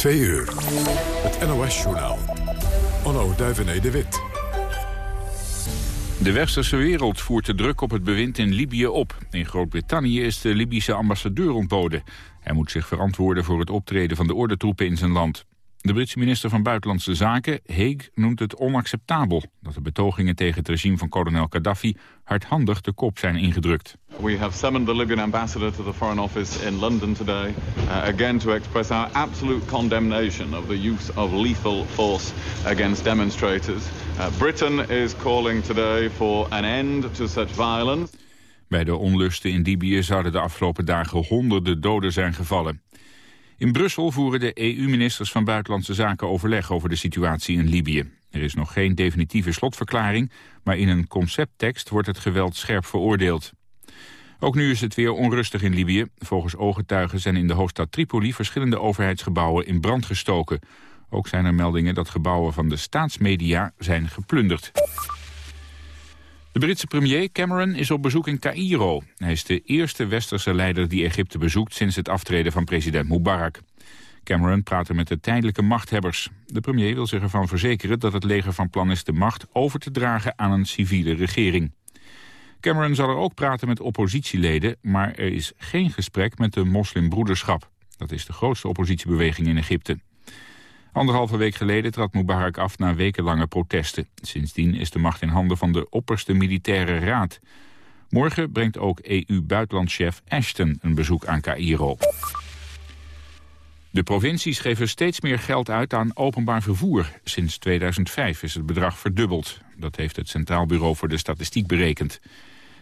Twee uur. Het NOS-journaal. Onno Duivené de Wit. De westerse wereld voert de druk op het bewind in Libië op. In Groot-Brittannië is de Libische ambassadeur ontboden. Hij moet zich verantwoorden voor het optreden van de ordentroepen in zijn land. De Britse minister van Buitenlandse Zaken, Hague, noemt het onacceptabel... dat de betogingen tegen het regime van kolonel Gaddafi hardhandig de kop zijn ingedrukt. We have summoned the Libyan ambassador to the Foreign Office in London today, uh, again to express our absolute condemnation of the use of lethal force against demonstrators. Uh, Britain is calling today for an end to such violence. Bij de onlusten in Libië zouden de afgelopen dagen honderden doden zijn gevallen. In Brussel voeren de EU-ministers van Buitenlandse Zaken overleg over de situatie in Libië. Er is nog geen definitieve slotverklaring, maar in een concepttekst wordt het geweld scherp veroordeeld. Ook nu is het weer onrustig in Libië. Volgens ooggetuigen zijn in de hoofdstad Tripoli verschillende overheidsgebouwen in brand gestoken. Ook zijn er meldingen dat gebouwen van de staatsmedia zijn geplunderd. De Britse premier Cameron is op bezoek in Cairo. Hij is de eerste westerse leider die Egypte bezoekt sinds het aftreden van president Mubarak. Cameron praat er met de tijdelijke machthebbers. De premier wil zich ervan verzekeren dat het leger van plan is de macht over te dragen aan een civiele regering. Cameron zal er ook praten met oppositieleden, maar er is geen gesprek met de moslimbroederschap. Dat is de grootste oppositiebeweging in Egypte. Anderhalve week geleden trad Mubarak af na wekenlange protesten. Sindsdien is de macht in handen van de opperste militaire raad. Morgen brengt ook EU-buitenlandchef Ashton een bezoek aan Cairo. De provincies geven steeds meer geld uit aan openbaar vervoer. Sinds 2005 is het bedrag verdubbeld. Dat heeft het Centraal Bureau voor de Statistiek berekend.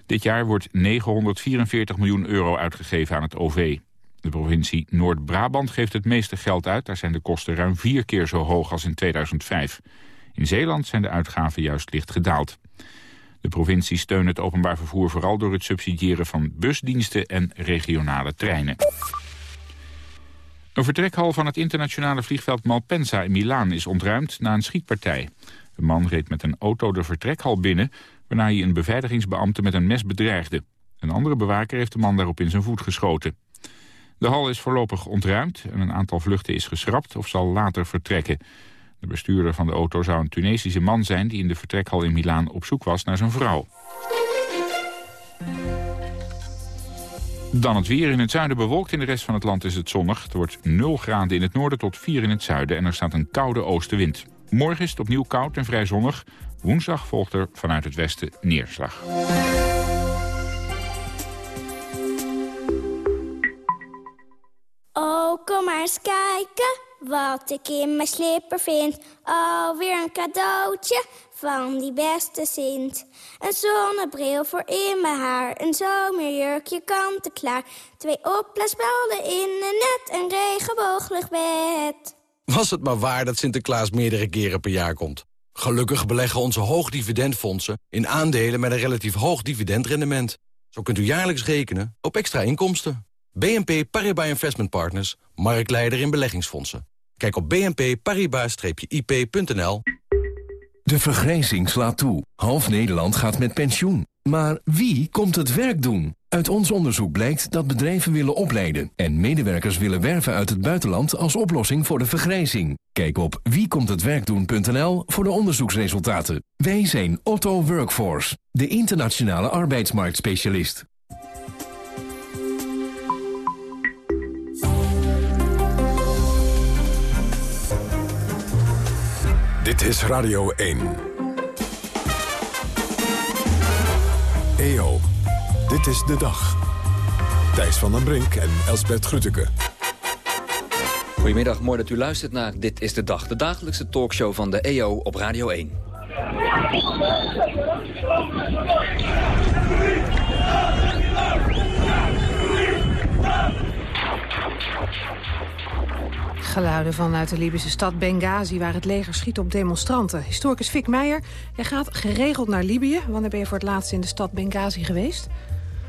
Dit jaar wordt 944 miljoen euro uitgegeven aan het OV. De provincie Noord-Brabant geeft het meeste geld uit. Daar zijn de kosten ruim vier keer zo hoog als in 2005. In Zeeland zijn de uitgaven juist licht gedaald. De provincie steunt het openbaar vervoer vooral door het subsidiëren van busdiensten en regionale treinen. Een vertrekhal van het internationale vliegveld Malpensa in Milaan is ontruimd na een schietpartij. De man reed met een auto de vertrekhal binnen, waarna hij een beveiligingsbeambte met een mes bedreigde. Een andere bewaker heeft de man daarop in zijn voet geschoten. De hal is voorlopig ontruimd en een aantal vluchten is geschrapt of zal later vertrekken. De bestuurder van de auto zou een Tunesische man zijn die in de vertrekhal in Milaan op zoek was naar zijn vrouw. Dan het weer. In het zuiden bewolkt, in de rest van het land is het zonnig. Het wordt 0 graden in het noorden tot 4 in het zuiden en er staat een koude oostenwind. Morgen is het opnieuw koud en vrij zonnig. Woensdag volgt er vanuit het westen neerslag. Kom maar eens kijken wat ik in mijn slipper vind. Alweer een cadeautje van die beste Sint. Een zonnebril voor in mijn haar, een zomerjurkje kant-en-klaar. Twee opblaasballen in een net, een regenbooglig bed. Was het maar waar dat Sinterklaas meerdere keren per jaar komt. Gelukkig beleggen onze hoogdividendfondsen in aandelen met een relatief hoog dividendrendement. Zo kunt u jaarlijks rekenen op extra inkomsten. BNP Paribas Investment Partners, marktleider in beleggingsfondsen. Kijk op bnp-paribas-ip.nl. De vergrijzing slaat toe. Half Nederland gaat met pensioen. Maar wie komt het werk doen? Uit ons onderzoek blijkt dat bedrijven willen opleiden... en medewerkers willen werven uit het buitenland als oplossing voor de vergrijzing. Kijk op wiekomthetwerkdoen.nl voor de onderzoeksresultaten. Wij zijn Otto Workforce, de internationale arbeidsmarktspecialist. Dit is Radio 1. EO, dit is de dag. Thijs van den Brink en Elsbert Grütke. Goedemiddag, mooi dat u luistert naar Dit is de Dag. De dagelijkse talkshow van de EO op Radio 1. Geluiden vanuit de Libische stad Benghazi... waar het leger schiet op demonstranten. Historicus Fik Meijer, jij gaat geregeld naar Libië. Wanneer ben je voor het laatst in de stad Benghazi geweest?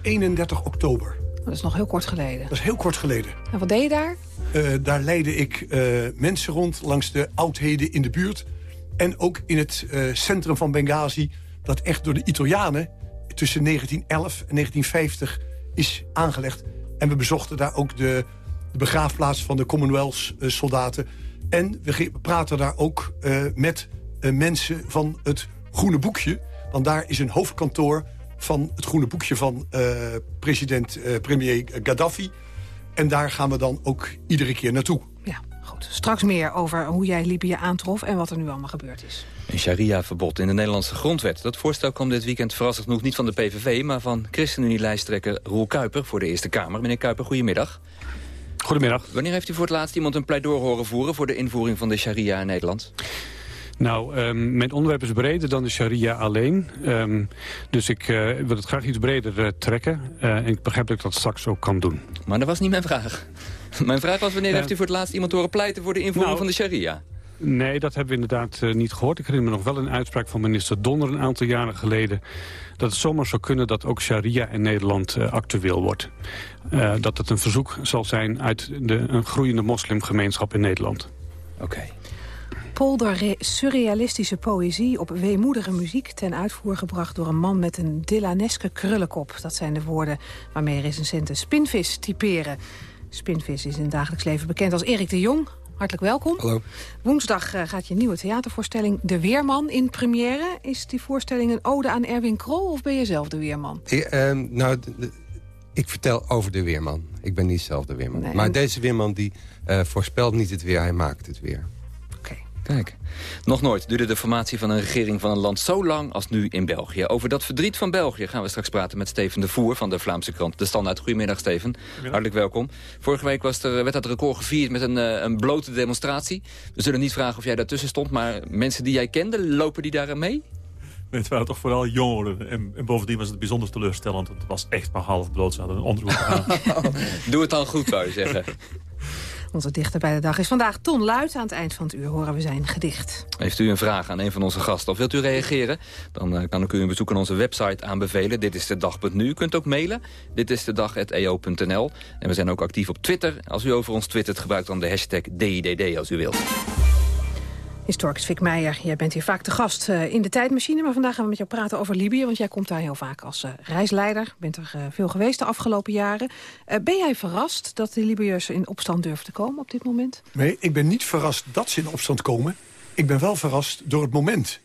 31 oktober. Dat is nog heel kort geleden. Dat is heel kort geleden. En wat deed je daar? Uh, daar leidde ik uh, mensen rond langs de oudheden in de buurt. En ook in het uh, centrum van Benghazi... dat echt door de Italianen tussen 1911 en 1950 is aangelegd. En we bezochten daar ook de de begraafplaats van de Commonwealth-soldaten. En we praten daar ook met mensen van het Groene Boekje. Want daar is een hoofdkantoor van het Groene Boekje van president, premier Gaddafi. En daar gaan we dan ook iedere keer naartoe. Ja, goed. Straks meer over hoe jij Libië aantrof en wat er nu allemaal gebeurd is. Een sharia-verbod in de Nederlandse grondwet. Dat voorstel kwam dit weekend verrassend genoeg niet van de PVV... maar van ChristenUnie-lijsttrekker Roel Kuiper voor de Eerste Kamer. Meneer Kuiper, goedemiddag. Goedemiddag. Wanneer heeft u voor het laatst iemand een pleidooi horen voeren... voor de invoering van de sharia in Nederland? Nou, um, mijn onderwerp is breder dan de sharia alleen. Um, dus ik uh, wil het graag iets breder uh, trekken. Uh, en ik begrijp dat ik dat straks ook kan doen. Maar dat was niet mijn vraag. mijn vraag was wanneer heeft u voor het laatst iemand horen pleiten... voor de invoering nou, van de sharia? Nee, dat hebben we inderdaad uh, niet gehoord. Ik herinner me nog wel een uitspraak van minister Donner een aantal jaren geleden... dat het zomaar zou kunnen dat ook sharia in Nederland uh, actueel wordt. Uh, dat het een verzoek zal zijn uit de, een groeiende moslimgemeenschap in Nederland. Oké. Okay. Polder surrealistische poëzie op weemoedige muziek... ten uitvoer gebracht door een man met een Dylaneske krullenkop. Dat zijn de woorden waarmee recensenten Spinvis typeren. Spinvis is in het dagelijks leven bekend als Erik de Jong... Hartelijk welkom. Hallo. Woensdag uh, gaat je nieuwe theatervoorstelling De Weerman in première. Is die voorstelling een ode aan Erwin Krol of ben je zelf de Weerman? Ik, uh, nou, ik vertel over de Weerman. Ik ben niet zelf de Weerman. Nee, maar en... deze Weerman die uh, voorspelt niet het weer, hij maakt het weer. Kijk, nog nooit duurde de formatie van een regering van een land zo lang als nu in België. Over dat verdriet van België gaan we straks praten met Steven de Voer van de Vlaamse krant De Standaard. Goedemiddag Steven, hartelijk welkom. Vorige week was er, werd dat record gevierd met een, eh, een blote demonstratie. We zullen niet vragen of jij daartussen stond, maar mensen die jij kende, lopen die daar mee? Nee, het waren toch vooral jongeren. En, en, bovendien was het bijzonder teleurstellend. Het was echt maar half bloot. Ze hadden een onderbroek aan. Doe het dan goed, zou je zeggen. Onze dichter bij de dag is vandaag Ton Luit. Aan het eind van het uur horen we zijn gedicht. Heeft u een vraag aan een van onze gasten of wilt u reageren? Dan uh, kan ik u een bezoek aan onze website aanbevelen. Dit is de dag.nu. U kunt ook mailen. Dit is de dag.eo.nl. En we zijn ook actief op Twitter. Als u over ons twittert, gebruik dan de hashtag DIDD als u wilt. Historicus Fik Meijer, jij bent hier vaak te gast uh, in de tijdmachine. Maar vandaag gaan we met jou praten over Libië. Want jij komt daar heel vaak als uh, reisleider. Bent er uh, veel geweest de afgelopen jaren. ben jij verrast dat de Libiërs in opstand durven te komen op dit moment? Nee, ik ben niet verrast dat ze in opstand komen. Ik ben wel verrast door het moment.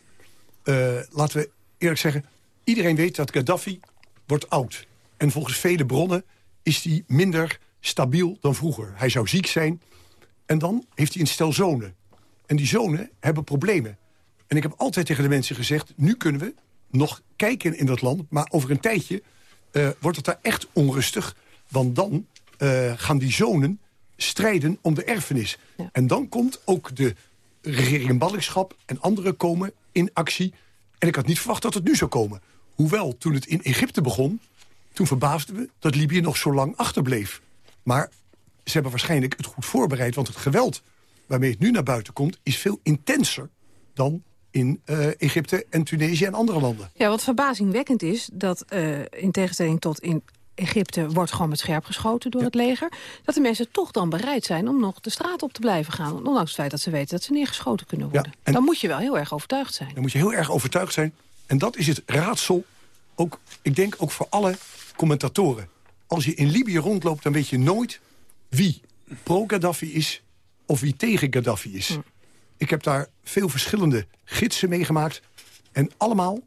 laten we eerlijk zeggen, iedereen weet dat Gaddafi wordt oud. En volgens vele bronnen is hij minder stabiel dan vroeger. Hij zou ziek zijn. En dan heeft hij een stel zonen. En die zonen hebben problemen. En ik heb altijd tegen de mensen gezegd... nu kunnen we nog kijken in dat land... maar over een tijdje uh, wordt het daar echt onrustig. Want dan uh, gaan die zonen strijden om de erfenis. Ja. En dan komt ook de regering in ballingschap... en anderen komen in actie. En ik had niet verwacht dat het nu zou komen. Hoewel, toen het in Egypte begon... toen verbaasden we dat Libië nog zo lang achterbleef. Maar ze hebben waarschijnlijk het goed voorbereid... want het geweld waarmee het nu naar buiten komt... is veel intenser dan in uh, Egypte en Tunesië en andere landen. Ja, wat verbazingwekkend is dat uh, in tegenstelling tot in Egypte wordt gewoon met scherp geschoten door het leger... dat de mensen toch dan bereid zijn om nog de straat op te blijven gaan... ondanks het feit dat ze weten dat ze neergeschoten kunnen worden. Ja, en dan moet je wel heel erg overtuigd zijn. Dan moet je heel erg overtuigd zijn. En dat is het raadsel, ook, ik denk ook voor alle commentatoren. Als je in Libië rondloopt, dan weet je nooit wie pro-Gaddafi is of wie tegen Gaddafi is. Ik heb daar veel verschillende gidsen meegemaakt. En allemaal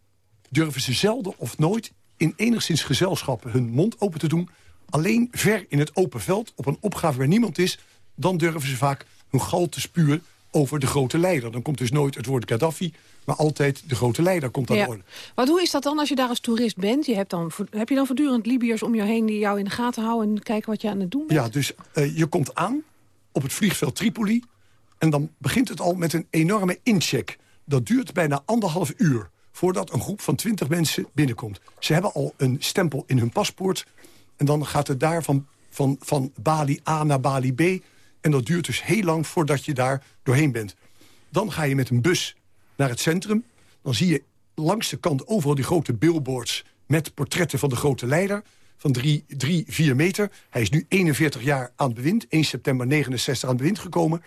durven ze zelden of nooit in enigszins gezelschap hun mond open te doen. Alleen ver in het open veld, op een opgave waar niemand is... dan durven ze vaak hun gal te spuwen over de grote leider. Dan komt dus nooit het woord Gaddafi, maar altijd de grote leider komt aan ja. de orde. Maar hoe is dat dan als je daar als toerist bent? Je hebt dan, heb je dan voortdurend Libiërs om je heen die jou in de gaten houden... en kijken wat je aan het doen bent? Ja, dus uh, je komt aan op het vliegveld Tripoli. En dan begint het al met een enorme incheck. Dat duurt bijna anderhalf uur voordat een groep van twintig mensen binnenkomt. Ze hebben al een stempel in hun paspoort. En dan gaat het daar van, van, van Bali A naar Bali B. En dat duurt dus heel lang voordat je daar doorheen bent. Dan ga je met een bus naar het centrum. Dan zie je langs de kant overal die grote billboards... met portretten van de grote leider van 3, 3, 4 meter. Hij is nu 41 jaar aan het bewind. 1 september 69 aan het bewind gekomen.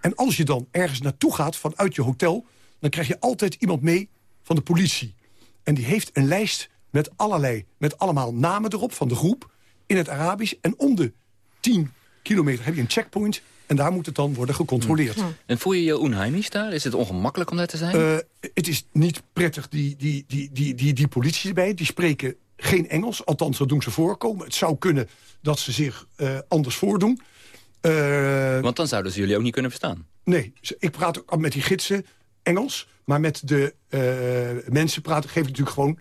En als je dan ergens naartoe gaat vanuit je hotel... dan krijg je altijd iemand mee van de politie. En die heeft een lijst met allerlei, met allemaal namen erop van de groep... in het Arabisch. En om de 10 kilometer heb je een checkpoint... en daar moet het dan worden gecontroleerd. En voel je je onheimisch daar? Is het ongemakkelijk om daar te zijn? Uh, het is niet prettig, die, die, die, die, die, die politie erbij. Die spreken geen Engels, althans dat doen ze voorkomen. Het zou kunnen dat ze zich uh, anders voordoen. Uh, Want dan zouden ze jullie ook niet kunnen verstaan? Nee, ik praat ook met die gidsen Engels... maar met de mensen praat, geef ik natuurlijk gewoon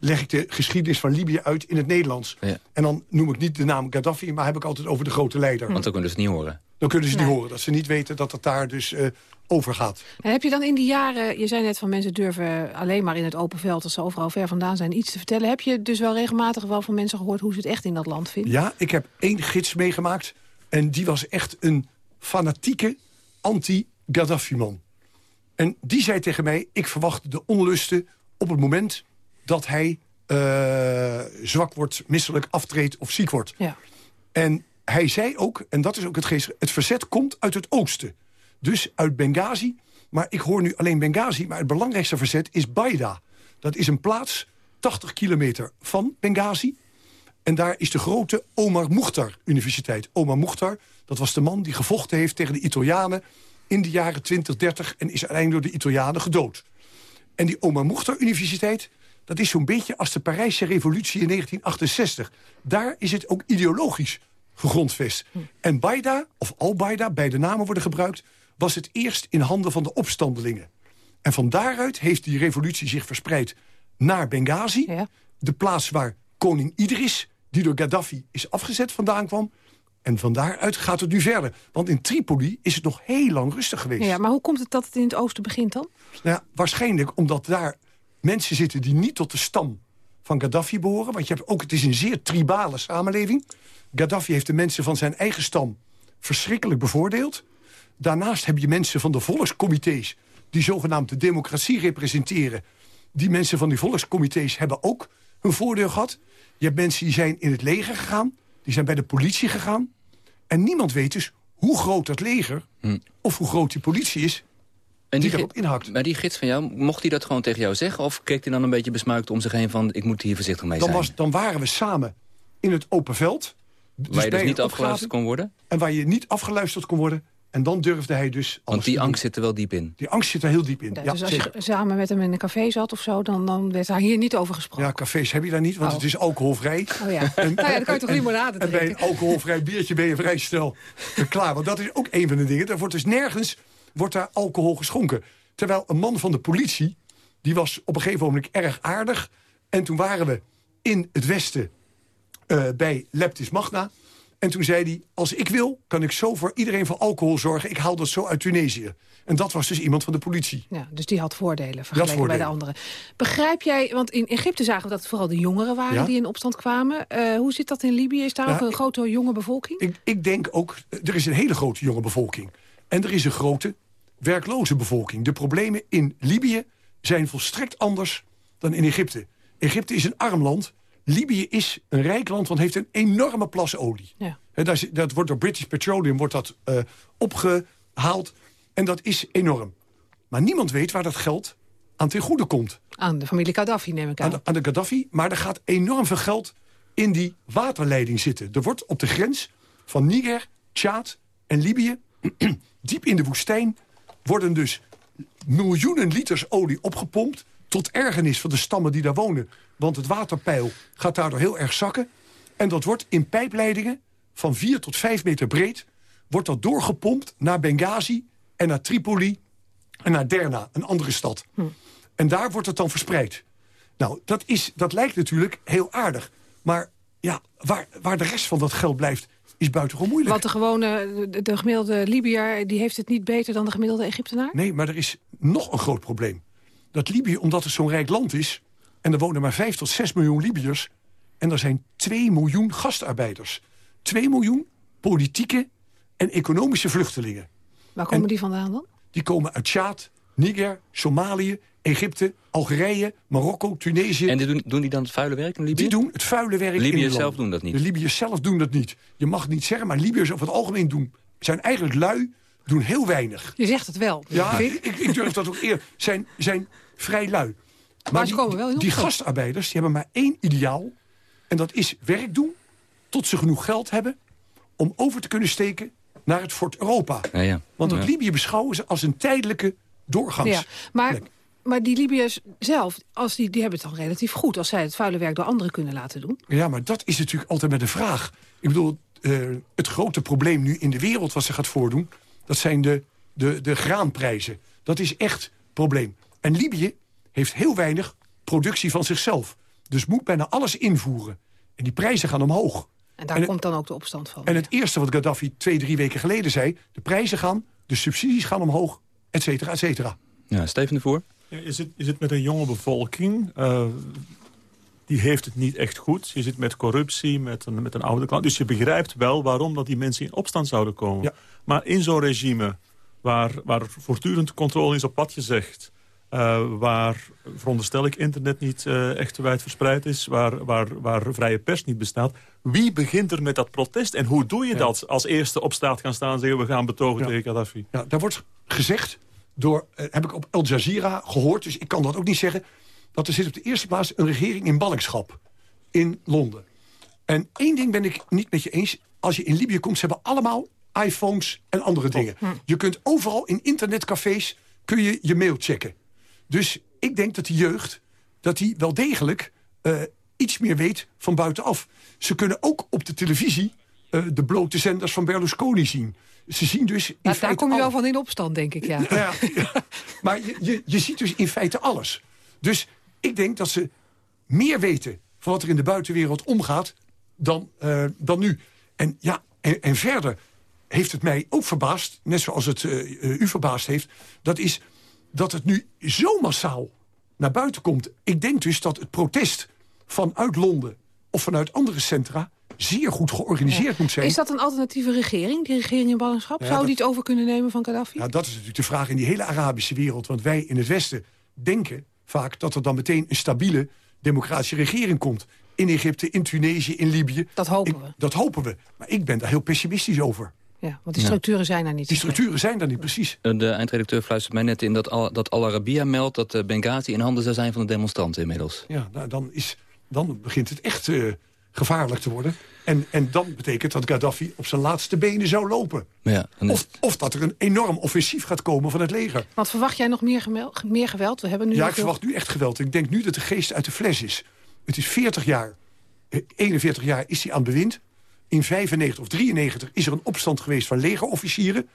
leg ik de geschiedenis van Libië uit in het Nederlands. Ja. En dan noem ik niet de naam Gaddafi, maar heb ik altijd over de grote leider. Want dan kunnen ze het niet horen. Dan kunnen ze het niet horen, dat ze niet weten dat het daar dus uh, over gaat. En heb je dan in die jaren, je zei net van mensen durven alleen maar in het open veld... als ze overal ver vandaan zijn, iets te vertellen. Heb je dus wel regelmatig wel van mensen gehoord hoe ze het echt in dat land vinden? Ja, ik heb één gids meegemaakt en die was echt een fanatieke anti-Gaddafi-man. En die zei tegen mij, ik verwacht de onlusten op het moment dat hij uh, zwak wordt, misselijk aftreedt of ziek wordt. Ja. En hij zei ook, en dat is ook het geest, het verzet komt uit het oosten. Dus uit Benghazi. Maar ik hoor nu alleen Benghazi, maar het belangrijkste verzet is Baida. Dat is een plaats 80 kilometer van Benghazi. En daar is de grote Omar Mukhtar Universiteit. Omar Mukhtar, dat was de man die gevochten heeft tegen de Italianen... in de jaren 20, 30 en is uiteindelijk door de Italianen gedood. En die Omar Mukhtar Universiteit dat is zo'n beetje als de Parijse revolutie in 1968. Daar is het ook ideologisch gegrondvest. Hm. En Baida, of Al-Baida, beide namen worden gebruikt... was het eerst in handen van de opstandelingen. En van daaruit heeft die revolutie zich verspreid naar Benghazi. De plaats waar koning Idris, die door Gaddafi is afgezet, vandaan kwam. En van daaruit gaat het nu verder. Want in Tripoli is het nog heel lang rustig geweest. Ja, maar hoe komt het dat het in het oosten begint dan? Nou ja, waarschijnlijk omdat daar mensen zitten die niet tot de stam van Gaddafi behoren. Want je hebt ook, het is een zeer tribale samenleving. Gaddafi heeft de mensen van zijn eigen stam verschrikkelijk bevoordeeld. Daarnaast heb je mensen van de volkscomité's... die zogenaamd de democratie representeren. Die mensen van die volkscomité's hebben ook hun voordeel gehad. Je hebt mensen die zijn in het leger gegaan. Die zijn bij de politie gegaan. En niemand weet dus hoe groot dat leger... Hm. of hoe groot die politie is en die, die erop inhakt. Maar die gids van jou, mocht hij dat gewoon tegen jou zeggen? Of keek hij dan een beetje besmuikt om zich heen van... ik moet hier voorzichtig mee dan zijn? Was, dan waren we samen in het open veld. Dus waar je dus niet afgeluisterd kon worden? En waar je niet afgeluisterd kon worden. En dan durfde hij dus... Want die angst zit er wel diep in. Die angst zit er heel diep in, ja, Dus als je samen met hem in een café zat of zo... dan, dan werd daar hier niet over gesproken? Ja, cafés heb je daar niet, want Oh. het is alcoholvrij. Oh ja. En, nou ja, dan kan je toch limonade En bij drinken? een alcoholvrij biertje ben je vrij snel klaar. Want dat is ook een van de dingen. Er wordt dus nergens wordt daar alcohol geschonken. Terwijl een man van de politie, die was op een gegeven moment erg aardig. En toen waren we in het westen eh, bij Leptis Magna. En toen zei hij, als ik wil, kan ik zo voor iedereen voor alcohol zorgen. Ik haal dat zo uit Tunesië. En dat was dus iemand van de politie. Ja, dus die had voordelen vergeleken voordelen. bij de anderen. Begrijp jij, want in Egypte zagen we dat het vooral de jongeren waren Ja. die in opstand kwamen. Eh, hoe zit dat in Libië? Is daar ook een ik- grote jonge bevolking? Ik, ik denk ook, er is een hele grote jonge bevolking. En er is een grote werkloze bevolking. De problemen in Libië zijn volstrekt anders dan in Egypte. Egypte is een arm land. Libië is een rijk land, want heeft een enorme plas olie. Ja. Zit- dat wordt door British Petroleum wordt dat, eh, opgehaald. En dat is enorm. Maar niemand weet waar dat geld aan ten goede komt. Aan de familie Gaddafi neem ik aan. Aan de, aan de Gaddafi. Maar er gaat enorm veel geld in die waterleiding zitten. Er wordt op de grens van Niger, Tjaad en Libië... diep in de woestijn worden dus miljoenen liters olie opgepompt... tot ergernis van de stammen die daar wonen. Want het waterpeil gaat daardoor heel erg zakken. En dat wordt in pijpleidingen van 4 tot 5 meter breed... wordt dat doorgepompt naar Benghazi en naar Tripoli... en naar Derna, een andere stad. En daar wordt het dan verspreid. Nou, dat, is, dat lijkt natuurlijk heel aardig. Maar ja, waar, waar de rest van dat geld blijft, is buitengewoon moeilijk. Want de gewone, de, de gemiddelde Libiër, die heeft het niet beter dan de gemiddelde Egyptenaar? Nee, maar er is nog een groot probleem. Dat Libië, omdat het zo'n rijk land is... en er wonen maar 5 tot 6 miljoen Libiërs... en er zijn 2 miljoen gastarbeiders. 2 miljoen politieke en economische vluchtelingen. Waar komen En- die vandaan dan? Die komen uit Tjaad, Niger, Somalië, Egypte, Algerije, Marokko, Tunesië. En die doen, doen die dan het vuile werk in Libië? Die doen het vuile werk in Libiërs die zelf doen dat niet? De Libiërs zelf doen dat niet. Je mag het niet zeggen, maar Libiërs over het algemeen doen... zijn eigenlijk lui, doen heel weinig. Je zegt het wel. Ja, ik, ik durf dat ook eer. Zijn, zijn vrij lui. Maar ze die, komen wel heel die goed. gastarbeiders die hebben maar één ideaal. En dat is werk doen tot ze genoeg geld hebben... om over te kunnen steken naar het Fort Europa. Ja, ja. Want dat Ja. Libië beschouwen ze als een tijdelijke doorgangs. Ja, maar, maar die Libiërs zelf, als die, die hebben het dan relatief goed... als zij het vuile werk door anderen kunnen laten doen. Ja, maar dat is natuurlijk altijd met de vraag. Ik bedoel, eh, het grote probleem nu in de wereld wat ze gaat voordoen... dat zijn de, de, de graanprijzen. Dat is echt probleem. En Libië heeft heel weinig productie van zichzelf. Dus moet bijna alles invoeren. En die prijzen gaan omhoog. En daar En- komt dan ook de opstand van. En het eerste wat Gaddafi twee, drie weken geleden zei... de prijzen gaan, de subsidies gaan omhoog, et cetera, et cetera. Ja, Steven de Voer? Ja, je, zit, je zit met een jonge bevolking. eh, die heeft het niet echt goed. Je zit met corruptie, met een, met een oude klant. Dus je begrijpt wel waarom dat die mensen in opstand zouden komen. Ja. Maar in zo'n regime waar, waar voortdurend controle is op wat je eh, waar, veronderstel ik, internet niet eh, echt wijd verspreid is... Waar, waar, waar vrije pers niet bestaat... wie begint er met dat protest? En hoe doe je dat als eerste op straat gaan staan... en zeggen we gaan betogen Ja. tegen Gaddafi? Ja, daar wordt gezegd, door, eh, heb ik op Al Jazeera gehoord... dus ik kan dat ook niet zeggen... dat er zit op de eerste plaats een regering in ballingschap in Londen. En één ding ben ik niet met je eens. Als je in Libië komt, ze hebben allemaal iPhones en andere dingen. Je kunt overal in internetcafés kun je, je mail checken. Dus ik denk dat de jeugd dat die wel degelijk eh, iets meer weet van buitenaf. Ze kunnen ook op de televisie eh, de blote zenders van Berlusconi zien. Ze zien dus in Nou, daar kom je wel van in opstand, denk ik, ja. Ja, ja. maar je, je, je ziet dus in feite alles. Dus ik denk dat ze meer weten van wat er in de buitenwereld omgaat dan, eh, dan nu. En ja, en, en verder heeft het mij ook verbaasd, net zoals het u verbaasd heeft... dat is dat het nu zo massaal naar buiten komt. Ik denk dus dat het protest vanuit Londen of vanuit andere centra... zeer goed georganiseerd moet zijn. Is dat een alternatieve regering, die regering in ballingschap? Ja, Zou dat- die het over kunnen nemen van Gaddafi? Ja, dat is natuurlijk de vraag in die hele Arabische wereld. Want wij in het Westen denken vaak dat er dan meteen een stabiele democratische regering komt. In Egypte, in Tunesië, in Libië. Dat hopen Ik- we. Dat hopen we. Maar ik ben daar heel pessimistisch over. Ja, want die structuren zijn er niet. Die structuren zijn daar niet precies. Eh, De eindredacteur fluistert mij net in dat Al, dat Al Arabiya meldt... dat eh, Benghazi in handen zou zijn van de demonstranten inmiddels. Ja, nou, dan, is, dan begint het echt eh, gevaarlijk te worden. En, en dan betekent dat Gaddafi op zijn laatste benen zou lopen. Ja, dan is- Of, of dat er een enorm offensief gaat komen van het leger. Want verwacht jij nog meer, gemel- meer geweld? We hebben nu Ja, ik veel- verwacht nu echt geweld. Ik denk nu dat de geest uit de fles is. Het is 40 jaar, eh, 41 jaar is hij aan het bewind. In 95 of 93 is er een opstand geweest van legerofficieren.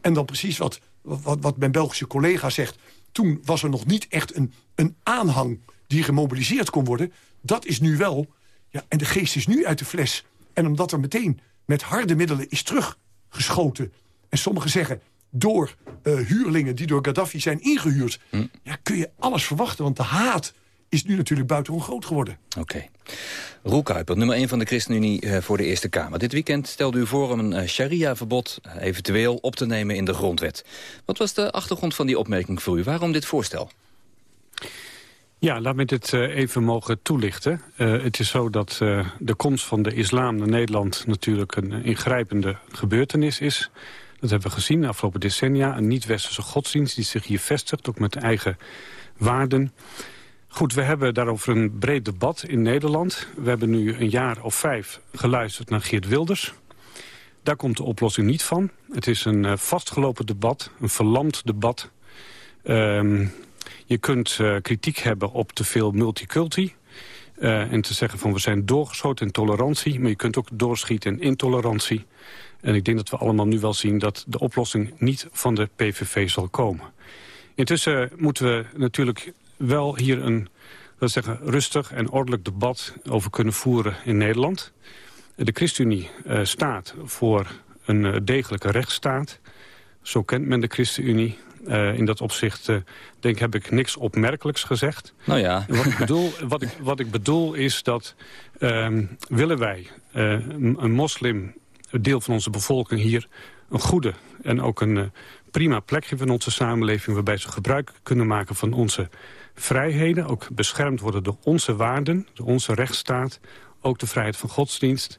En dan precies wat, wat, wat mijn Belgische collega zegt... toen was er nog niet echt een, een aanhang die gemobiliseerd kon worden. Dat is nu wel. Ja, en de geest is nu uit de fles. En omdat er meteen met harde middelen is teruggeschoten... en sommigen zeggen door eh, huurlingen die door Gaddafi zijn ingehuurd... Ja, kun je alles verwachten, want de haat is nu natuurlijk buitengewoon groot geworden. Oké. Roel Kuiper, nummer 1 van de ChristenUnie eh, voor de Eerste Kamer. Dit weekend stelde u voor om een eh, sharia-verbod eh, eventueel op te nemen in de grondwet. Wat was de achtergrond van die opmerking voor u? Waarom dit voorstel? Ja, laat me dit eh, even mogen toelichten. Eh, het is zo dat eh, de komst van de islam naar Nederland natuurlijk een ingrijpende gebeurtenis is. Dat hebben we gezien de afgelopen decennia. Een niet-westerse godsdienst die zich hier vestigt, ook met eigen waarden. Goed, we hebben daarover een breed debat in Nederland. We hebben nu een jaar of vijf geluisterd naar Geert Wilders. Daar komt de oplossing niet van. Het is een eh, vastgelopen debat, een verlamd debat. Ehm, je kunt eh, kritiek hebben op te veel multiculti. eh, en te zeggen van we zijn doorgeschoten in tolerantie. Maar je kunt ook doorschieten in intolerantie. En ik denk dat we allemaal nu wel zien dat de oplossing niet van de PVV zal komen. Intussen moeten we natuurlijk wel hier een dat zeggen, rustig en ordelijk debat over kunnen voeren in Nederland. De ChristenUnie eh, staat voor een eh, degelijke rechtsstaat. Zo kent men de ChristenUnie. Eh, in dat opzicht denk heb ik niks opmerkelijks gezegd. Nou ja, Wat ik bedoel, wat ik, wat ik bedoel is dat ehm, willen wij een, moslim, een deel van onze bevolking hier... een goede en ook een prima plek geven in onze samenleving... waarbij ze gebruik kunnen maken van onze vrijheden... ook beschermd worden door onze waarden, door onze rechtsstaat... ook de vrijheid van godsdienst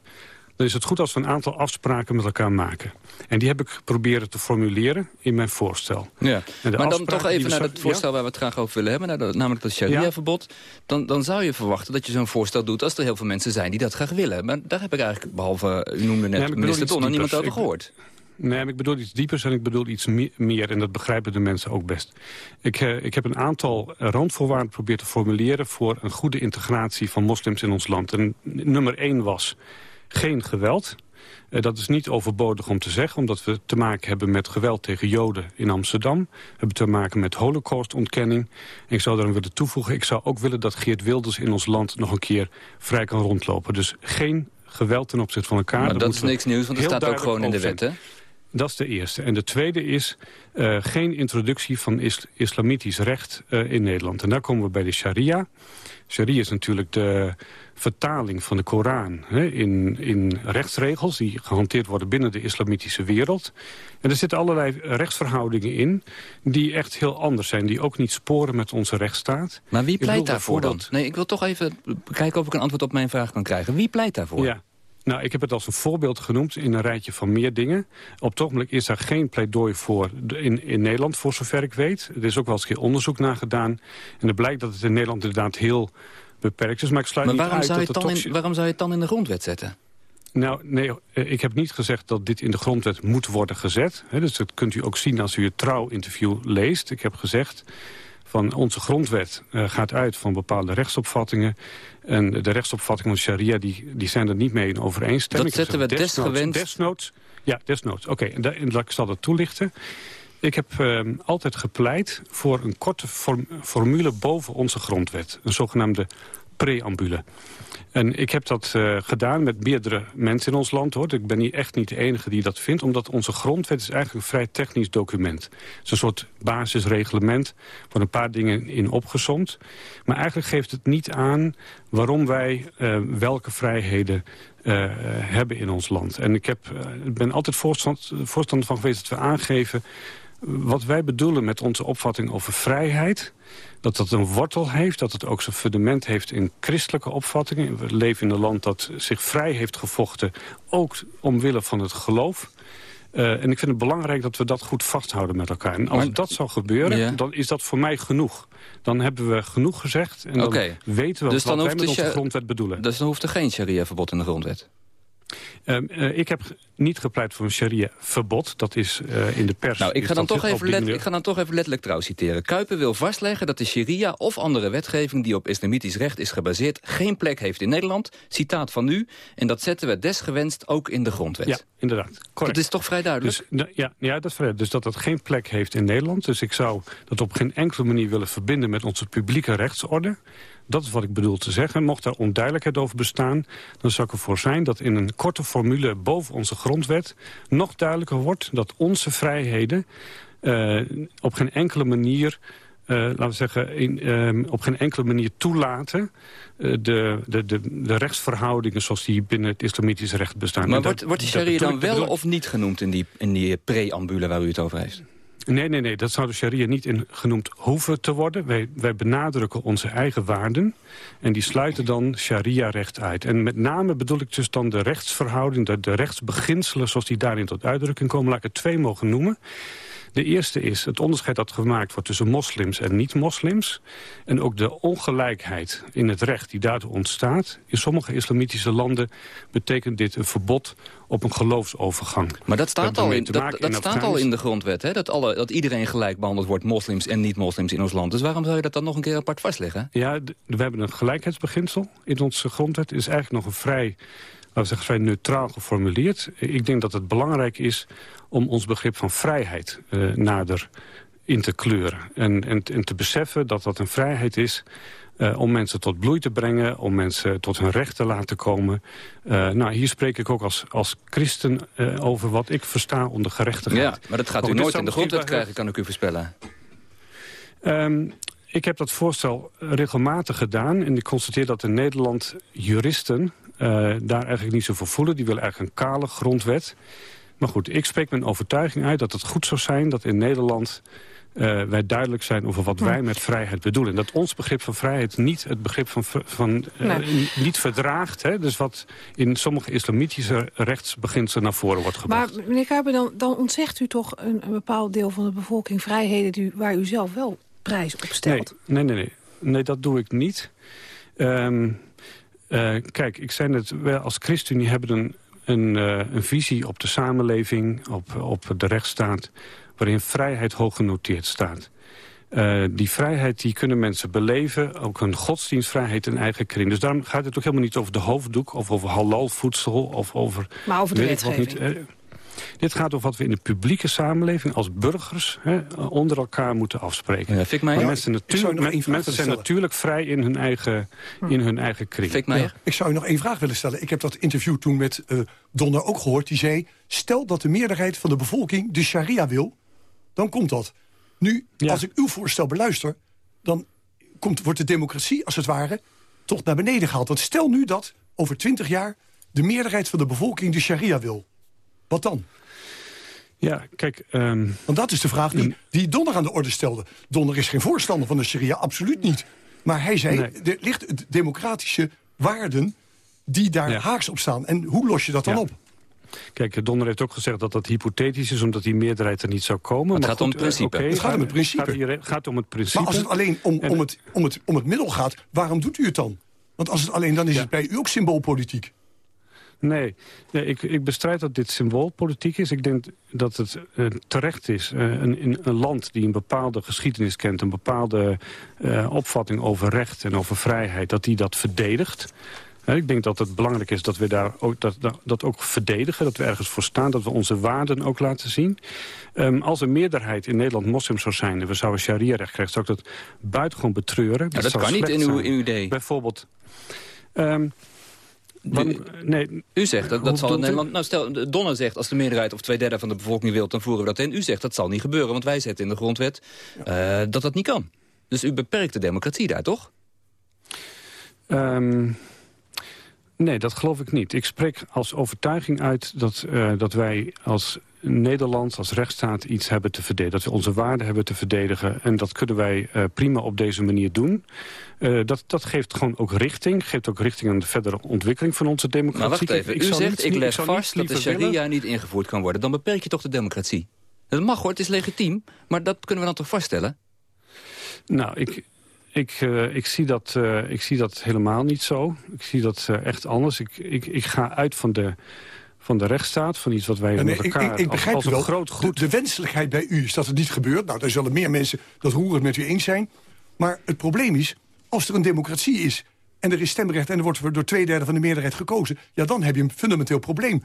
dan is het goed als we een aantal afspraken met elkaar maken. En die heb ik proberen te formuleren in mijn voorstel. Ja. Maar dan toch even naar het voorstel waar we het graag over willen hebben... namelijk dat sharia-verbod. Dan, dan zou je verwachten dat je zo'n voorstel doet... als er heel veel mensen zijn die dat graag willen. Maar daar heb ik eigenlijk, behalve, u noemde net minister Donner... niemand over gehoord. Nee, maar ik bedoel iets diepers en ik bedoel iets meer. En dat begrijpen de mensen ook best. Ik, uh, ik heb een aantal randvoorwaarden geprobeerd te formuleren... voor een goede integratie van moslims in ons land. En nummer één was geen geweld. Uh, dat is niet overbodig om te zeggen, omdat we te maken hebben met geweld tegen Joden in Amsterdam. We hebben te maken met holocaustontkenning. En ik zou daarom willen toevoegen, ik zou ook willen dat Geert Wilders in ons land nog een keer vrij kan rondlopen. Dus geen geweld ten opzichte van elkaar. Maar dat is niks nieuws, want dat staat ook gewoon in de wet, hè? Dat is de eerste. En de tweede is uh, geen introductie van is, islamitisch recht uh, in Nederland. En daar komen we bij de sharia. Sharia is natuurlijk de vertaling van de Koran hè, in, in rechtsregels... die gehanteerd worden binnen de islamitische wereld. En er zitten allerlei rechtsverhoudingen in die echt heel anders zijn... die ook niet sporen met onze rechtsstaat. Maar wie pleit daarvoor dan? Nee, ik wil toch even kijken of ik een antwoord op mijn vraag kan krijgen. Wie pleit daarvoor? Ja. Nou, ik heb het als een voorbeeld genoemd in een rijtje van meer dingen. Op het ogenblik is er geen pleidooi voor in, in Nederland, voor zover ik weet. Er is ook wel eens een keer onderzoek naar gedaan. En het blijkt dat het in Nederland inderdaad heel beperkt is. Maar ik sluit maar niet waarom, uit zou je dat het dan in, waarom zou je het dan in de grondwet zetten? Nou, nee, eh, ik heb niet gezegd dat dit in de grondwet moet worden gezet. dus dat kunt u ook zien als u het trouwinterview leest. Ik heb gezegd van onze grondwet uh, gaat uit van bepaalde rechtsopvattingen. En de rechtsopvattingen van sharia die, die zijn er niet mee in overeenstemming. Dat zetten we desgewenst... Desnoods, ja, desnoods. Oké, okay, en ik zal dat toelichten. Ik heb uh, altijd gepleit voor een korte form, formule boven onze grondwet. Een zogenaamde preambule. En ik heb dat uh, gedaan met meerdere mensen in ons land. hoor. Ik ben hier echt niet de enige die dat vindt. Omdat onze grondwet is eigenlijk een vrij technisch document. Het is een soort basisreglement. waar een paar dingen in opgezomd. Maar eigenlijk geeft het niet aan waarom wij uh, welke vrijheden uh, hebben in ons land. En ik heb, ben altijd voorstand, voorstander van geweest dat we aangeven... wat wij bedoelen met onze opvatting over vrijheid dat dat een wortel heeft, dat het ook zijn fundament heeft in christelijke opvattingen. We leven in een land dat zich vrij heeft gevochten, ook omwille van het geloof. Uh, en ik vind het belangrijk dat we dat goed vasthouden met elkaar. En als maar, dat zou gebeuren, ja. dan is dat voor mij genoeg. Dan hebben we genoeg gezegd en dan okay. weten we dus wat wij met onze grondwet bedoelen. Dus dan hoeft er geen sharia-verbod in de grondwet? Uh, uh, ik heb niet gepleit voor een sharia-verbod. Dat is uh, in de pers... Nou, ik ga, dan toch even let, ik ga dan toch even letterlijk trouw citeren. Kuiper wil vastleggen dat de sharia of andere wetgeving... die op islamitisch recht is gebaseerd... geen plek heeft in Nederland. Citaat van u. En dat zetten we desgewenst ook in de grondwet. Ja, inderdaad. Correct. Dat is toch vrij duidelijk? Dus, ja, ja, dat is vrij Dus dat het geen plek heeft in Nederland. Dus ik zou dat op geen enkele manier willen verbinden... met onze publieke rechtsorde. Dat is wat ik bedoel te zeggen. Mocht er onduidelijkheid over bestaan, dan zou ik ervoor zijn... dat in een korte formule boven onze grondwet nog duidelijker wordt... dat onze vrijheden uh, op geen enkele manier... Uh, laten we zeggen, in, uh, op geen enkele manier toelaten... Uh, de, de, de, de rechtsverhoudingen zoals die binnen het islamitische recht bestaan. Maar wordt, wordt de sharia dan wel of niet genoemd in die, in die preambule waar u het over heeft? Nee, nee, nee, dat zou de sharia niet in genoemd hoeven te worden. Wij, wij benadrukken onze eigen waarden en die sluiten dan sharia-recht uit. En met name bedoel ik dus dan de rechtsverhouding, de, de rechtsbeginselen zoals die daarin tot uitdrukking komen. Laat ik er twee mogen noemen. De eerste is het onderscheid dat gemaakt wordt tussen moslims en niet-moslims. En ook de ongelijkheid in het recht die daardoor ontstaat. In sommige islamitische landen betekent dit een verbod op een geloofsovergang. Maar dat staat, al in, dat, dat staat al in de grondwet, hè? Dat, alle, dat iedereen gelijk behandeld wordt, moslims en niet-moslims in ons land. Dus waarom zou je dat dan nog een keer apart vastleggen? Ja, we hebben een gelijkheidsbeginsel in onze grondwet. Het is eigenlijk nog een vrij laten we zeggen, vrij neutraal geformuleerd. Ik denk dat het belangrijk is om ons begrip van vrijheid uh, nader in te kleuren. En, en, en te beseffen dat dat een vrijheid is uh, om mensen tot bloei te brengen, om mensen tot hun recht te laten komen. Uh, nou, hier spreek ik ook als, als christen uh, over wat ik versta onder gerechtigheid. Ja, maar dat gaat u nooit in de grondwet krijgen, kan ik u voorspellen. Um, ik heb dat voorstel regelmatig gedaan en ik constateer dat in Nederland juristen daar eigenlijk niet zo voor voelen. Die willen eigenlijk een kale grondwet. Maar goed, ik spreek mijn overtuiging uit dat het goed zou zijn dat in Nederland uh, wij duidelijk zijn over wat wij met vrijheid bedoelen. Dat ons begrip van vrijheid niet het begrip van, van uh, niet verdraagt. Hè? Dus wat in sommige islamitische rechtsbeginselen naar voren wordt gebracht. Maar meneer Kuiper, dan, dan ontzegt u toch een, een, bepaald deel van de bevolking vrijheden... Die, waar u zelf wel prijs op stelt? Nee, nee, nee. Nee, nee dat doe ik niet. Um, uh, kijk, ik zei net, wij als ChristenUnie hebben een, een, een visie op de samenleving, op, op de rechtsstaat waarin vrijheid hoog genoteerd staat. Uh, die vrijheid die kunnen mensen beleven, ook hun godsdienstvrijheid in eigen kring. Dus daarom gaat het ook helemaal niet over de hoofddoek... of over halal voedsel of over... Maar over de wetgeving. Dit gaat over wat we in de publieke samenleving als burgers hè, onder elkaar moeten afspreken. Ja, Fik mensen, natuurlijk, mensen zijn natuurlijk vrij in hun eigen, in hun eigen kring. Fik ja. Ik zou je nog één vraag willen stellen. Ik heb dat interview toen met uh, Donner ook gehoord. Die zei, stel dat de meerderheid van de bevolking de sharia wil dan komt dat. Nu, ja. als ik uw voorstel beluister... dan komt, wordt de democratie, als het ware, toch naar beneden gehaald. Want stel nu dat over twintig jaar de meerderheid van de bevolking de sharia wil. Wat dan? Ja, kijk... Um... Want dat is de vraag die, die Donner aan de orde stelde. Donner is geen voorstander van de sharia, absoluut niet. Maar hij zei, nee. er ligt democratische waarden die daar ja. haaks op staan. En hoe los je dat dan ja. op? Kijk, Donner heeft ook gezegd dat dat hypothetisch is... omdat die meerderheid er niet zou komen. Het maar gaat goed, om het principe. Okay, het gaat om het principe. Het gaat, hier, gaat om het principe. Maar als het alleen om, om, het, om, het, om het middel gaat, waarom doet u het dan? Want als het alleen, dan is ja. het bij u ook symboolpolitiek. Nee, nee ik, ik, bestrijd dat dit symboolpolitiek is. Ik denk dat het uh, terecht is. Uh, een, een, land die een bepaalde geschiedenis kent... een bepaalde uh, opvatting over recht en over vrijheid... dat die dat verdedigt. Ik denk dat het belangrijk is dat we daar ook, dat, dat ook verdedigen. Dat we ergens voor staan. Dat we onze waarden ook laten zien. Um, als een meerderheid in Nederland moslims zou zijn... en we zouden sharia-recht krijgen... zou ik dat buitengewoon betreuren. Ja, dat, dat kan niet in uw, in uw idee. Bijvoorbeeld... Um, want, nee, u zegt dat, dat zal in Nederland... Nou, stel, Donner zegt als de meerderheid of twee derde van de bevolking wil... dan voeren we dat in. U zegt dat zal niet gebeuren, want wij zetten in de grondwet uh, dat dat niet kan. Dus u beperkt de democratie daar, toch? Um, Nee, dat geloof ik niet. Ik spreek als overtuiging uit dat, uh, dat wij als Nederland, als rechtsstaat iets hebben te verdedigen. Dat we onze waarden hebben te verdedigen. En dat kunnen wij uh, prima op deze manier doen. Uh, dat, dat geeft gewoon ook richting. Geeft ook richting aan de verdere ontwikkeling van onze democratie. Maar wacht even, ik, u zegt ik leg ik vast dat de sharia willen. niet ingevoerd kan worden. Dan beperk je toch de democratie? Dat mag hoor, het is legitiem. Maar dat kunnen we dan toch vaststellen? Nou, ik, ik, uh, ik, zie dat, uh, ik zie dat helemaal niet zo. Ik zie dat uh, echt anders. Ik, ik, ik ga uit van de, van de rechtsstaat, van iets wat wij nee, met elkaar ik, ik, ik begrijp als, als wel, groot goed... De, de, wenselijkheid bij u is dat het niet gebeurt. Nou, daar zullen meer mensen dat roerend met u eens zijn. Maar het probleem is, als er een democratie is... en er is stemrecht en er wordt door twee derde van de meerderheid gekozen... ja, dan heb je een fundamenteel probleem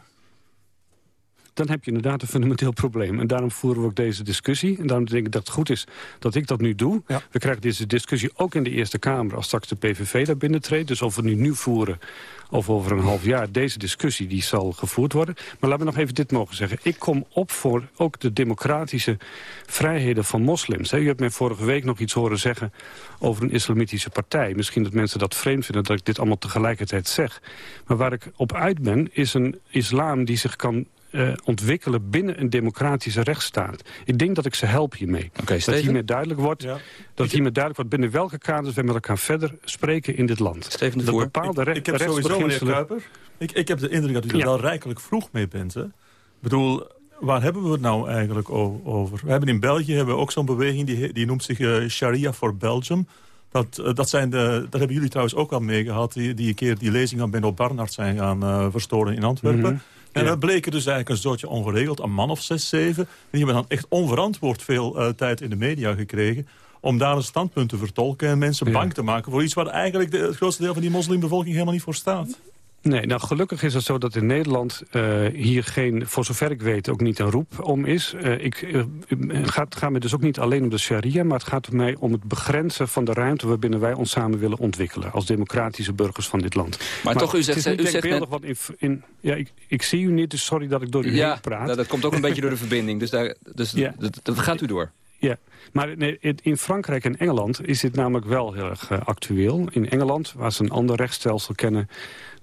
dan heb je inderdaad een fundamenteel probleem. En daarom voeren we ook deze discussie. En daarom denk ik dat het goed is dat ik dat nu doe. Ja. We krijgen deze discussie ook in de Eerste Kamer... als straks de PVV daar binnen treedt. Dus of we nu nu voeren of over een half jaar... deze discussie die zal gevoerd worden. Maar laten we nog even dit mogen zeggen. Ik kom op voor ook de democratische vrijheden van moslims. U hebt mij vorige week nog iets horen zeggen over een islamitische partij. Misschien dat mensen dat vreemd vinden dat ik dit allemaal tegelijkertijd zeg. Maar waar ik op uit ben, is een islam die zich kan uh, ontwikkelen binnen een democratische rechtsstaat. Ik denk dat ik ze help hiermee. Okay, dat hiermee duidelijk wordt, ja. dat hiermee duidelijk wordt binnen welke kaders we met elkaar verder spreken in dit land. Steven de dat bepaalde ik, ik heb sowieso, meneer Kuiper, ik, ik heb de indruk dat u er ja. wel rijkelijk vroeg mee bent. Hè? Ik bedoel, waar hebben we het nou eigenlijk over? We hebben in België hebben we ook zo'n beweging die, die noemt zich uh, Sharia for Belgium. Dat, uh, dat, zijn de, dat hebben jullie trouwens ook al meegehad, die, die een keer die lezing aan Benno Barnard zijn gaan uh, verstoren in Antwerpen. Mm -hmm. En ja. dat bleken dus eigenlijk een soortje ongeregeld, een man of zes, zeven. En die hebben dan echt onverantwoord veel uh, tijd in de media gekregen om daar een standpunt te vertolken en mensen ja. bang te maken voor iets waar eigenlijk de, het grootste deel van die moslimbevolking helemaal niet voor staat. Nee, nou gelukkig is het zo dat in Nederland uh, hier geen, voor zover ik weet, ook niet een roep om is. Uh, ik, uh, het gaat, gaat me dus ook niet alleen om de sharia, maar het gaat mij om het begrenzen van de ruimte waarbinnen wij ons samen willen ontwikkelen. Als democratische burgers van dit land. Maar, maar toch, u zegt... Het u zegt net... wat in, in, ja, ik, ik zie u niet, dus sorry dat ik door u ja, heen praat. Ja, dat komt ook een beetje door de verbinding, dus, daar, dus ja. dat, dat gaat u door. Ja, maar nee, in Frankrijk en Engeland is dit namelijk wel heel erg actueel. In Engeland, waar ze een ander rechtsstelsel kennen...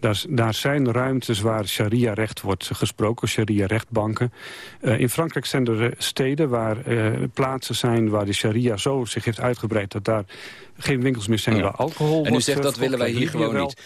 Daar, daar zijn ruimtes waar sharia-recht wordt gesproken, sharia-rechtbanken. Uh, in Frankrijk zijn er steden waar uh, plaatsen zijn waar de sharia zo zich heeft uitgebreid... dat daar geen winkels meer zijn ja. waar alcohol wordt En u zegt dat willen wij hier gewoon niet.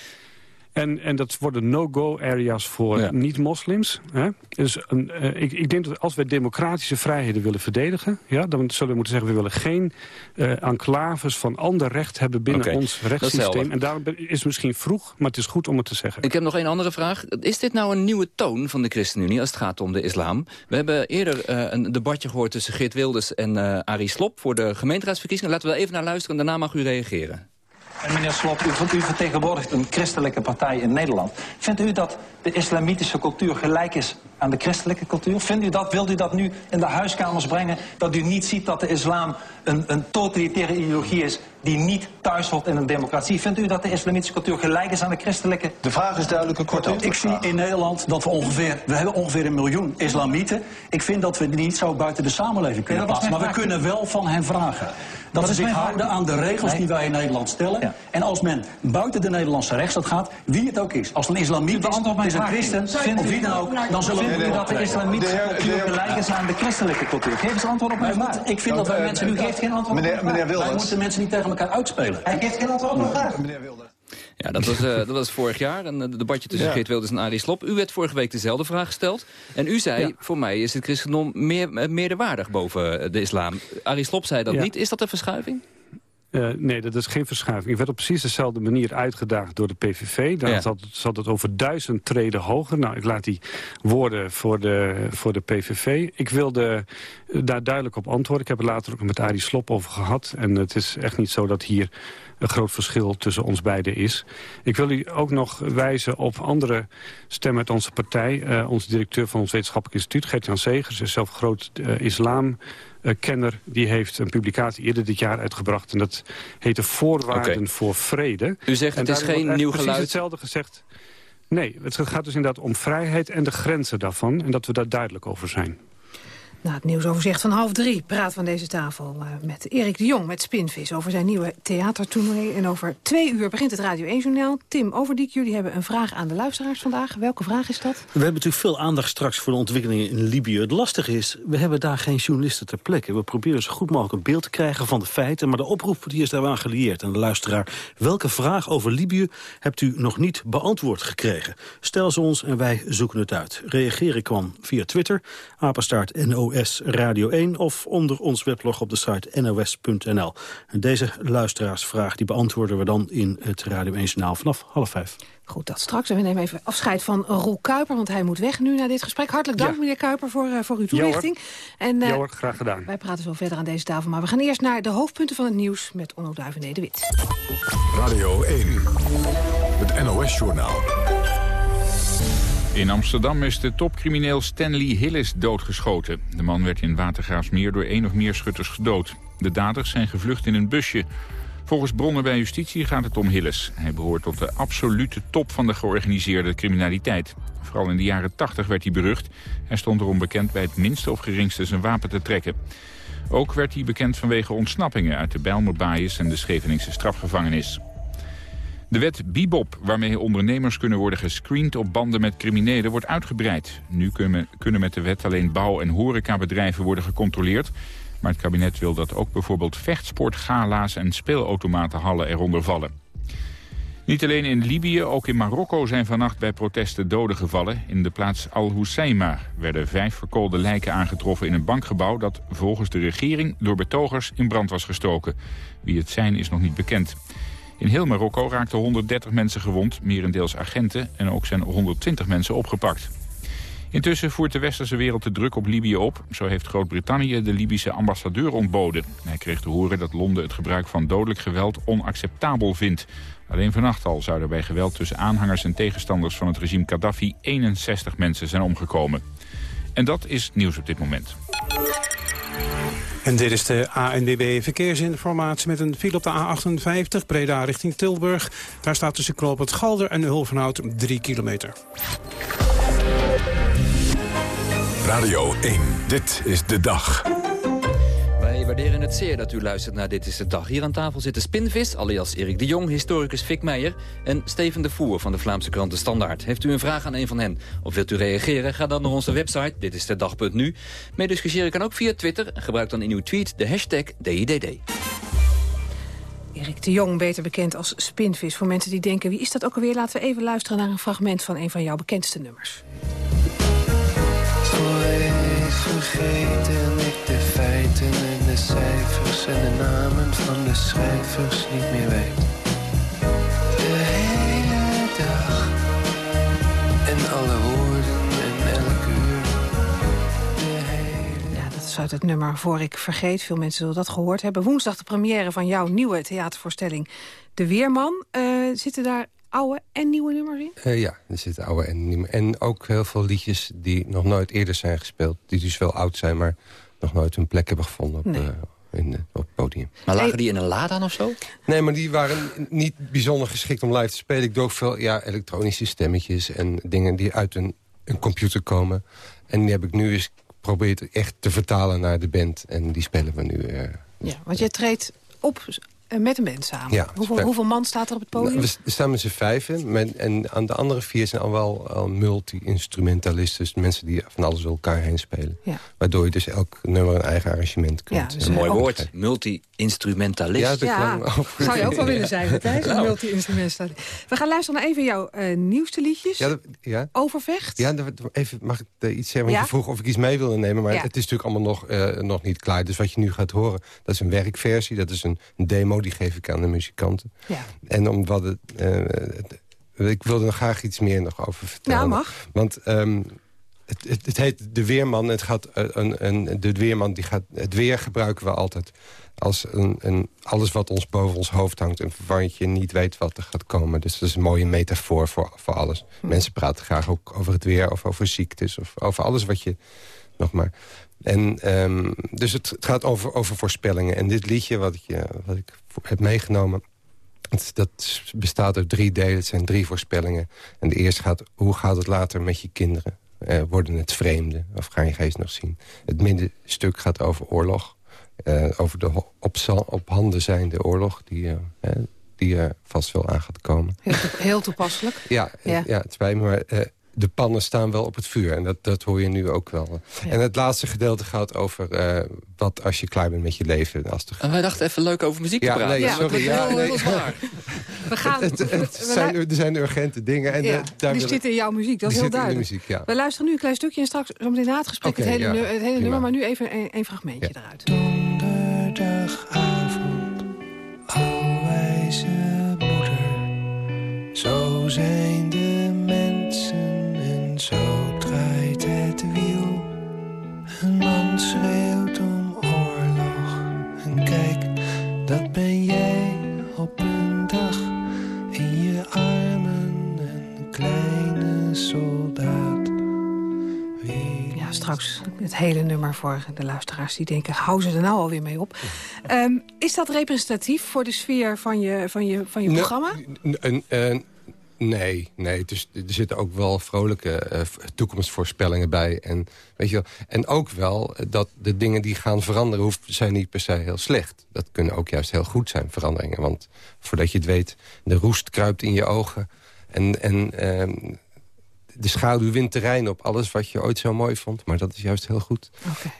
En, en dat worden no-go-areas voor ja. niet-moslims. Dus een, uh, ik, ik denk dat als wij democratische vrijheden willen verdedigen... Ja, dan zullen we moeten zeggen... we willen geen uh, enclaves van ander recht hebben binnen okay. ons rechtssysteem. En daarom is het misschien vroeg, maar het is goed om het te zeggen. Ik heb nog een andere vraag. Is dit nou een nieuwe toon van de ChristenUnie als het gaat om de islam? We hebben eerder uh, een debatje gehoord tussen Geert Wilders en Arie Slob... voor de gemeenteraadsverkiezingen. Laten we even naar luisteren en daarna mag u reageren. En meneer Slot, u, u, vertegenwoordigt een christelijke partij in Nederland. Vindt u dat de islamitische cultuur gelijk is aan de christelijke cultuur? Vindt u dat, wilt u dat nu in de huiskamers brengen... dat u niet ziet dat de islam een, een totalitaire ideologie is... die niet thuis hoort in een democratie? Vindt u dat de islamitische cultuur gelijk is aan de christelijke? De vraag is duidelijk een kort Ik zie in Nederland dat we ongeveer... we hebben ongeveer een miljoen islamieten. Ik vind dat we die niet zo buiten de samenleving kunnen ja, plaatsen. Maar we kunnen wel van hen vragen dat ze zich houden aan de regels die wij in Nederland stellen. Ja. En als men buiten de Nederlandse rechtsstaat gaat, wie het ook is. Als een islamiet is, is een christen, of wie dan ook, dan zullen dat de islamitische cultuur gelijk is aan de christelijke cultuur. Geef eens antwoord op mijn vraag. Ik vind dat wij mensen... U geeft geen antwoord op mijn vraag. Wij moeten mensen niet tegen elkaar uitspelen. Hij geeft geen antwoord op mijn vraag. Meneer Wilders. Ja, dat was, uh, dat was vorig jaar, een debatje tussen ja. Geert Wilders en Arie Slob. U werd vorige week dezelfde vraag gesteld. En u zei, ja. voor mij is het christendom meer, meerderwaardig boven de islam. Arie Slob zei dat ja. niet. Is dat een verschuiving? Uh, nee, dat is geen verschuiving. Ik werd op precies dezelfde manier uitgedaagd door de PVV. Dan ja. zat, zat, het over duizend treden hoger. Nou, ik laat die woorden voor de, voor de PVV. Ik wilde daar duidelijk op antwoorden. Ik heb het later ook met Arie Slop over gehad. En het is echt niet zo dat hier een groot verschil tussen ons beiden is. Ik wil u ook nog wijzen op andere stemmen uit onze partij. Uh, onze directeur van ons wetenschappelijk instituut, Gert-Jan Segers... is zelf groot uh, islam kenner die heeft een publicatie eerder dit jaar uitgebracht. En dat heette Voorwaarden okay. voor Vrede. U zegt het is geen nieuw geluid. precies hetzelfde gezegd. Nee, het gaat dus inderdaad om vrijheid en de grenzen daarvan. En dat we daar duidelijk over zijn. Na het nieuwsoverzicht van half drie praat van deze tafel uh, met Erik de Jong met Spinvis over zijn nieuwe theatertournee. En over twee uur begint het Radio 1-journaal. Tim Overdiek, jullie hebben een vraag aan de luisteraars vandaag. Welke vraag is dat? We hebben natuurlijk veel aandacht straks voor de ontwikkelingen in Libië. Het lastige is, we hebben daar geen journalisten ter plekke. We proberen zo goed mogelijk een beeld te krijgen van de feiten. Maar de oproep die is daaraan gelieerd. En de luisteraar, welke vraag over Libië hebt u nog niet beantwoord gekregen? Stel ze ons en wij zoeken het uit. Reageren kan via Twitter, apenstaart NOS Radio 1 of onder ons weblog op de site nos.nl. En deze luisteraarsvraag die beantwoorden we dan in het Radio 1 Journaal vanaf half vijf. Goed, dat straks. En we nemen even afscheid van Roel Kuiper, want hij moet weg nu naar dit gesprek. Hartelijk dank, ja. meneer Kuiper, voor, uh, voor uw toelichting. Ja, en, uh, ja, graag gedaan. Wij praten zo verder aan deze tafel, maar we gaan eerst naar de hoofdpunten van het nieuws met Onno Duivenede de Wit. Radio 1, het NOS-journaal. In Amsterdam is de topcrimineel Stanley Hillis doodgeschoten. De man werd in Watergraafsmeer door één of meer schutters gedood. De daders zijn gevlucht in een busje. Volgens bronnen bij justitie gaat het om Hillis. Hij behoort tot de absolute top van de georganiseerde criminaliteit. Vooral in de jaren 80 werd hij berucht. Hij stond erom bekend bij het minste of geringste zijn wapen te trekken. Ook werd hij bekend vanwege ontsnappingen uit de Bijlmerbaaiers en de Scheveningse strafgevangenis. De wet Bibop, waarmee ondernemers kunnen worden gescreend op banden met criminelen, wordt uitgebreid. Nu kunnen, met de wet alleen bouw- en horecabedrijven worden gecontroleerd. Maar het kabinet wil dat ook bijvoorbeeld vechtsport, gala's en speelautomatenhallen eronder vallen. Niet alleen in Libië, ook in Marokko zijn vannacht bij protesten doden gevallen. In de plaats Al-Hoceima werden vijf verkoolde lijken aangetroffen in een bankgebouw... dat volgens de regering door betogers in brand was gestoken. Wie het zijn is nog niet bekend. In heel Marokko raakten 130 mensen gewond, merendeels agenten... en ook zijn 120 mensen opgepakt. Intussen voert de westerse wereld de druk op Libië op. Zo heeft Groot-Brittannië de Libische ambassadeur ontboden. Hij kreeg te horen dat Londen het gebruik van dodelijk geweld onacceptabel vindt. Alleen vannacht al zouden bij geweld tussen aanhangers en tegenstanders van het regime Gaddafi 61 mensen zijn omgekomen. En dat is nieuws op dit moment. En dit is de ANWB Verkeersinformatie met een file op de A58, Breda richting Tilburg. Daar staat tussen Knoop het Galder en Hulvenhout 3 kilometer. Radio 1, dit is de dag waarderen het zeer dat u luistert naar Dit is de Dag. Hier aan tafel zitten Spinvis, alias Erik de Jong, historicus Fik Meijer... en Steven de Voer van de Vlaamse krant De Standaard. Heeft u een vraag aan een van hen of wilt u reageren? Ga dan naar onze website, dit is de dag.nu. Meediscussiëren kan ook via Twitter. Gebruik dan in uw tweet de hashtag DIDD. Erik de Jong, beter bekend als Spinvis. Voor mensen die denken, wie is dat ook alweer? Laten we even luisteren naar een fragment van een van jouw bekendste nummers. Ooit vergeten en de namen van de schrijvers niet meer weet. De hele dag en alle woorden en elk uur. Ja, dat is uit het nummer Voor ik vergeet. Veel mensen zullen dat gehoord hebben. Woensdag de première van jouw nieuwe theatervoorstelling De Weerman. Eh, zitten daar oude en nieuwe nummers in? Eh, ja, er zitten oude en nieuwe. En ook heel veel liedjes die nog nooit eerder zijn gespeeld. Die dus wel oud zijn, maar nog nooit hun plek hebben gevonden op, Nee. eh, in, eh, op het podium. Maar lagen die in een la dan of zo? Nee, maar die waren niet bijzonder geschikt om live te spelen. Ik doe ook veel ja, elektronische stemmetjes en dingen die uit een, een computer komen. En die heb ik nu eens geprobeerd echt te vertalen naar de band. En die spelen we nu. eh, Ja, want jij treedt op met een band samen. Ja, hoeveel, hoeveel man staat er op het podium? Nou, we staan met z'n vijven. Met, en aan de andere vier zijn al wel al multi-instrumentalisten. Dus mensen die van alles door elkaar heen spelen. Ja. Waardoor je dus elk nummer een eigen arrangement kunt. is een mooi woord. Multi-instrumentalist. Ja, zou je ook wel willen zijn, Matthijs? Een Nou. multi-instrumentalist. We gaan luisteren naar een van jouw eh, nieuwste liedjes. Ja, dat- ja. Overvecht. Ja, even, mag ik eh, iets zeggen? Want Ja? je vroeg of ik iets mee wilde nemen. Maar Ja. het is natuurlijk allemaal nog, eh, nog niet klaar. Dus wat je nu gaat horen, dat is een werkversie. Dat is een, een demo, die geef ik aan de muzikanten. Ja. En omdat het... eh, het- ik wilde er graag iets meer nog over vertellen. Ja, mag. Want ehm, het, het, het heet De Weerman. Het gaat, een, een, de Weerman die gaat, het weer gebruiken we altijd als een, een, alles wat ons boven ons hoofd hangt. Een je niet weet wat er gaat komen. Dus dat is een mooie metafoor voor, voor alles. Mensen praten graag ook over het weer of over ziektes. Of over alles wat je nog maar... En, ehm, dus het, het gaat over, over voorspellingen. En dit liedje wat ik, je, wat ik heb meegenomen... Het, dat bestaat uit drie delen. Het zijn drie voorspellingen. En de eerste gaat, hoe gaat het later met je kinderen? Eh, worden het vreemden? Of ga je geest nog zien? Het middenstuk gaat over oorlog. Eh, over de op, handen zijnde oorlog die, eh, die er vast wel aan gaat komen. Heel, toe- heel toepasselijk. Ja, Ja. ja. het spijt me, maar eh, de pannen staan wel op het vuur. En dat, dat hoor je nu ook wel. En het laatste gedeelte gaat over eh, wat als je klaar bent met je leven. Als de... En wij dachten even leuk over muziek Ja, te praten. nee, sorry, ja, heel, nee. We gaan, Het, zijn, er zijn urgente dingen. En ja, eh, daar die zitten in jouw muziek, dat is die heel de duidelijk. muziek, ja. We luisteren nu een klein stukje en straks zometeen na het gesprek het hele, ja, nu- het hele nummer. Maar nu even een, een fragmentje eruit. Donderdagavond, alwijze moeder. Zo zijn de en zo draait het wiel. Een man schreeuwt om oorlog. En kijk, dat ben jij op een dag. In je armen een kleine soldaat. Ja, straks het hele nummer voor de luisteraars die denken... hou ze er nou alweer mee op. Ehm, is dat representatief voor de sfeer van je, van je, van je programma? N- een- nee, nee. Dus er zitten ook wel vrolijke eh, toekomstvoorspellingen bij. En, weet je wel, en ook wel dat de dingen die gaan veranderen... Hoeft, zijn niet per se heel slecht. Dat kunnen ook juist heel goed zijn, veranderingen. Want voordat je het weet, de roest kruipt in je ogen. En, en ehm, de schaduw wint terrein op alles wat je ooit zo mooi vond. Maar dat is juist heel goed.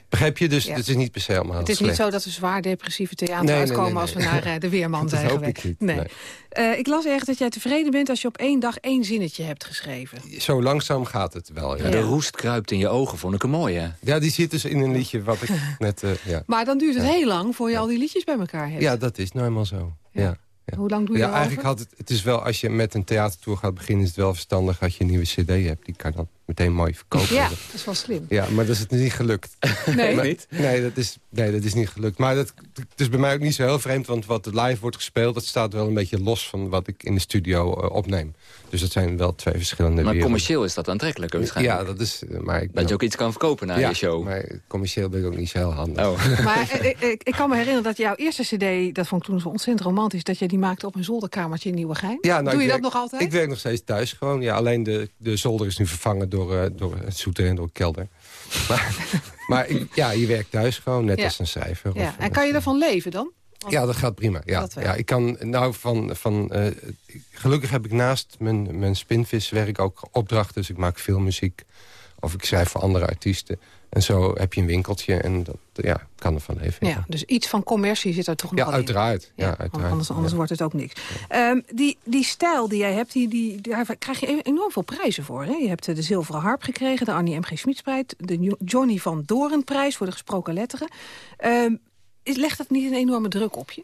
Begrijp je? Dus Ja. het is niet per se allemaal Het is slecht. niet zo dat we zwaar depressieve theater Nee, nee, uitkomen... nee, als we naar eh, de Weerman Dat zijn geweest. ik niet, Nee. nee. Eh, ik las ergens dat jij tevreden bent als je op één dag één zinnetje hebt geschreven. Zo langzaam gaat het wel. Ja. De roest kruipt in je ogen, vond ik een mooie. Ja, die zit dus in een liedje wat ik net... eh, ja. Maar dan duurt het Ja. heel lang voor je al die liedjes bij elkaar hebt. ja, dat is nou eenmaal zo. Ja. Ja. Hoe lang doe je ja, erover? eigenlijk had het, het is wel, als je met een theatertour gaat beginnen... is het wel verstandig als je een nieuwe cd hebt. Die kan dan meteen mooi verkopen. Ja, dat is wel slim. Ja, maar dat is het niet gelukt. Nee. Maar- Niet? Nee, dat is, nee, dat is niet gelukt. Maar dat, het is bij mij ook niet zo heel vreemd... want wat live wordt gespeeld... dat staat wel een beetje los van wat ik in de studio eh, opneem. Dus dat zijn wel twee verschillende Maar werelden. commercieel is dat aantrekkelijker waarschijnlijk. Ja, dat is... eh, Maar ik ben Dat je ook iets kan verkopen na ja, je show. maar commercieel ben ik ook niet zo heel handig. Oh. Maar eh, ik, ik, ik kan me herinneren dat jouw eerste cd... dat vond ik toen zo ontzettend romantisch... dat je die maakte op een zolderkamertje in Nieuwegein. Ja, nou, Doe je dat nog altijd? Ik werk nog steeds thuis gewoon. Ja, alleen de, de zolder is nu vervangen door, eh door het souterrain, door een kelder. Maar, Maar ja, je werkt thuis gewoon, net Ja. als een schrijver. Ja. Of- En kan je ervan leven dan? Ja, dat gaat prima. Ja, Dat ja ik kan nou van. van eh, gelukkig heb ik naast mijn, mijn spinviswerk ook opdrachten. Dus ik maak veel muziek. Of ik schrijf voor andere artiesten. En zo heb je een winkeltje en dat ja, kan ervan leven. Ja, dus iets van commercie zit er toch nog Ja, in. uiteraard. Ja, uiteraard. Anders, anders wordt het ook niks. Ehm, die, die stijl die jij hebt, die, die, daar krijg je enorm veel prijzen voor. Hè? Je hebt eh, de Zilveren Harp gekregen, de Annie M.G. Schmidsprijs... de Jo- Johnny van Dorenprijs voor de gesproken letteren. Ehm, is, legt dat niet een enorme druk op je?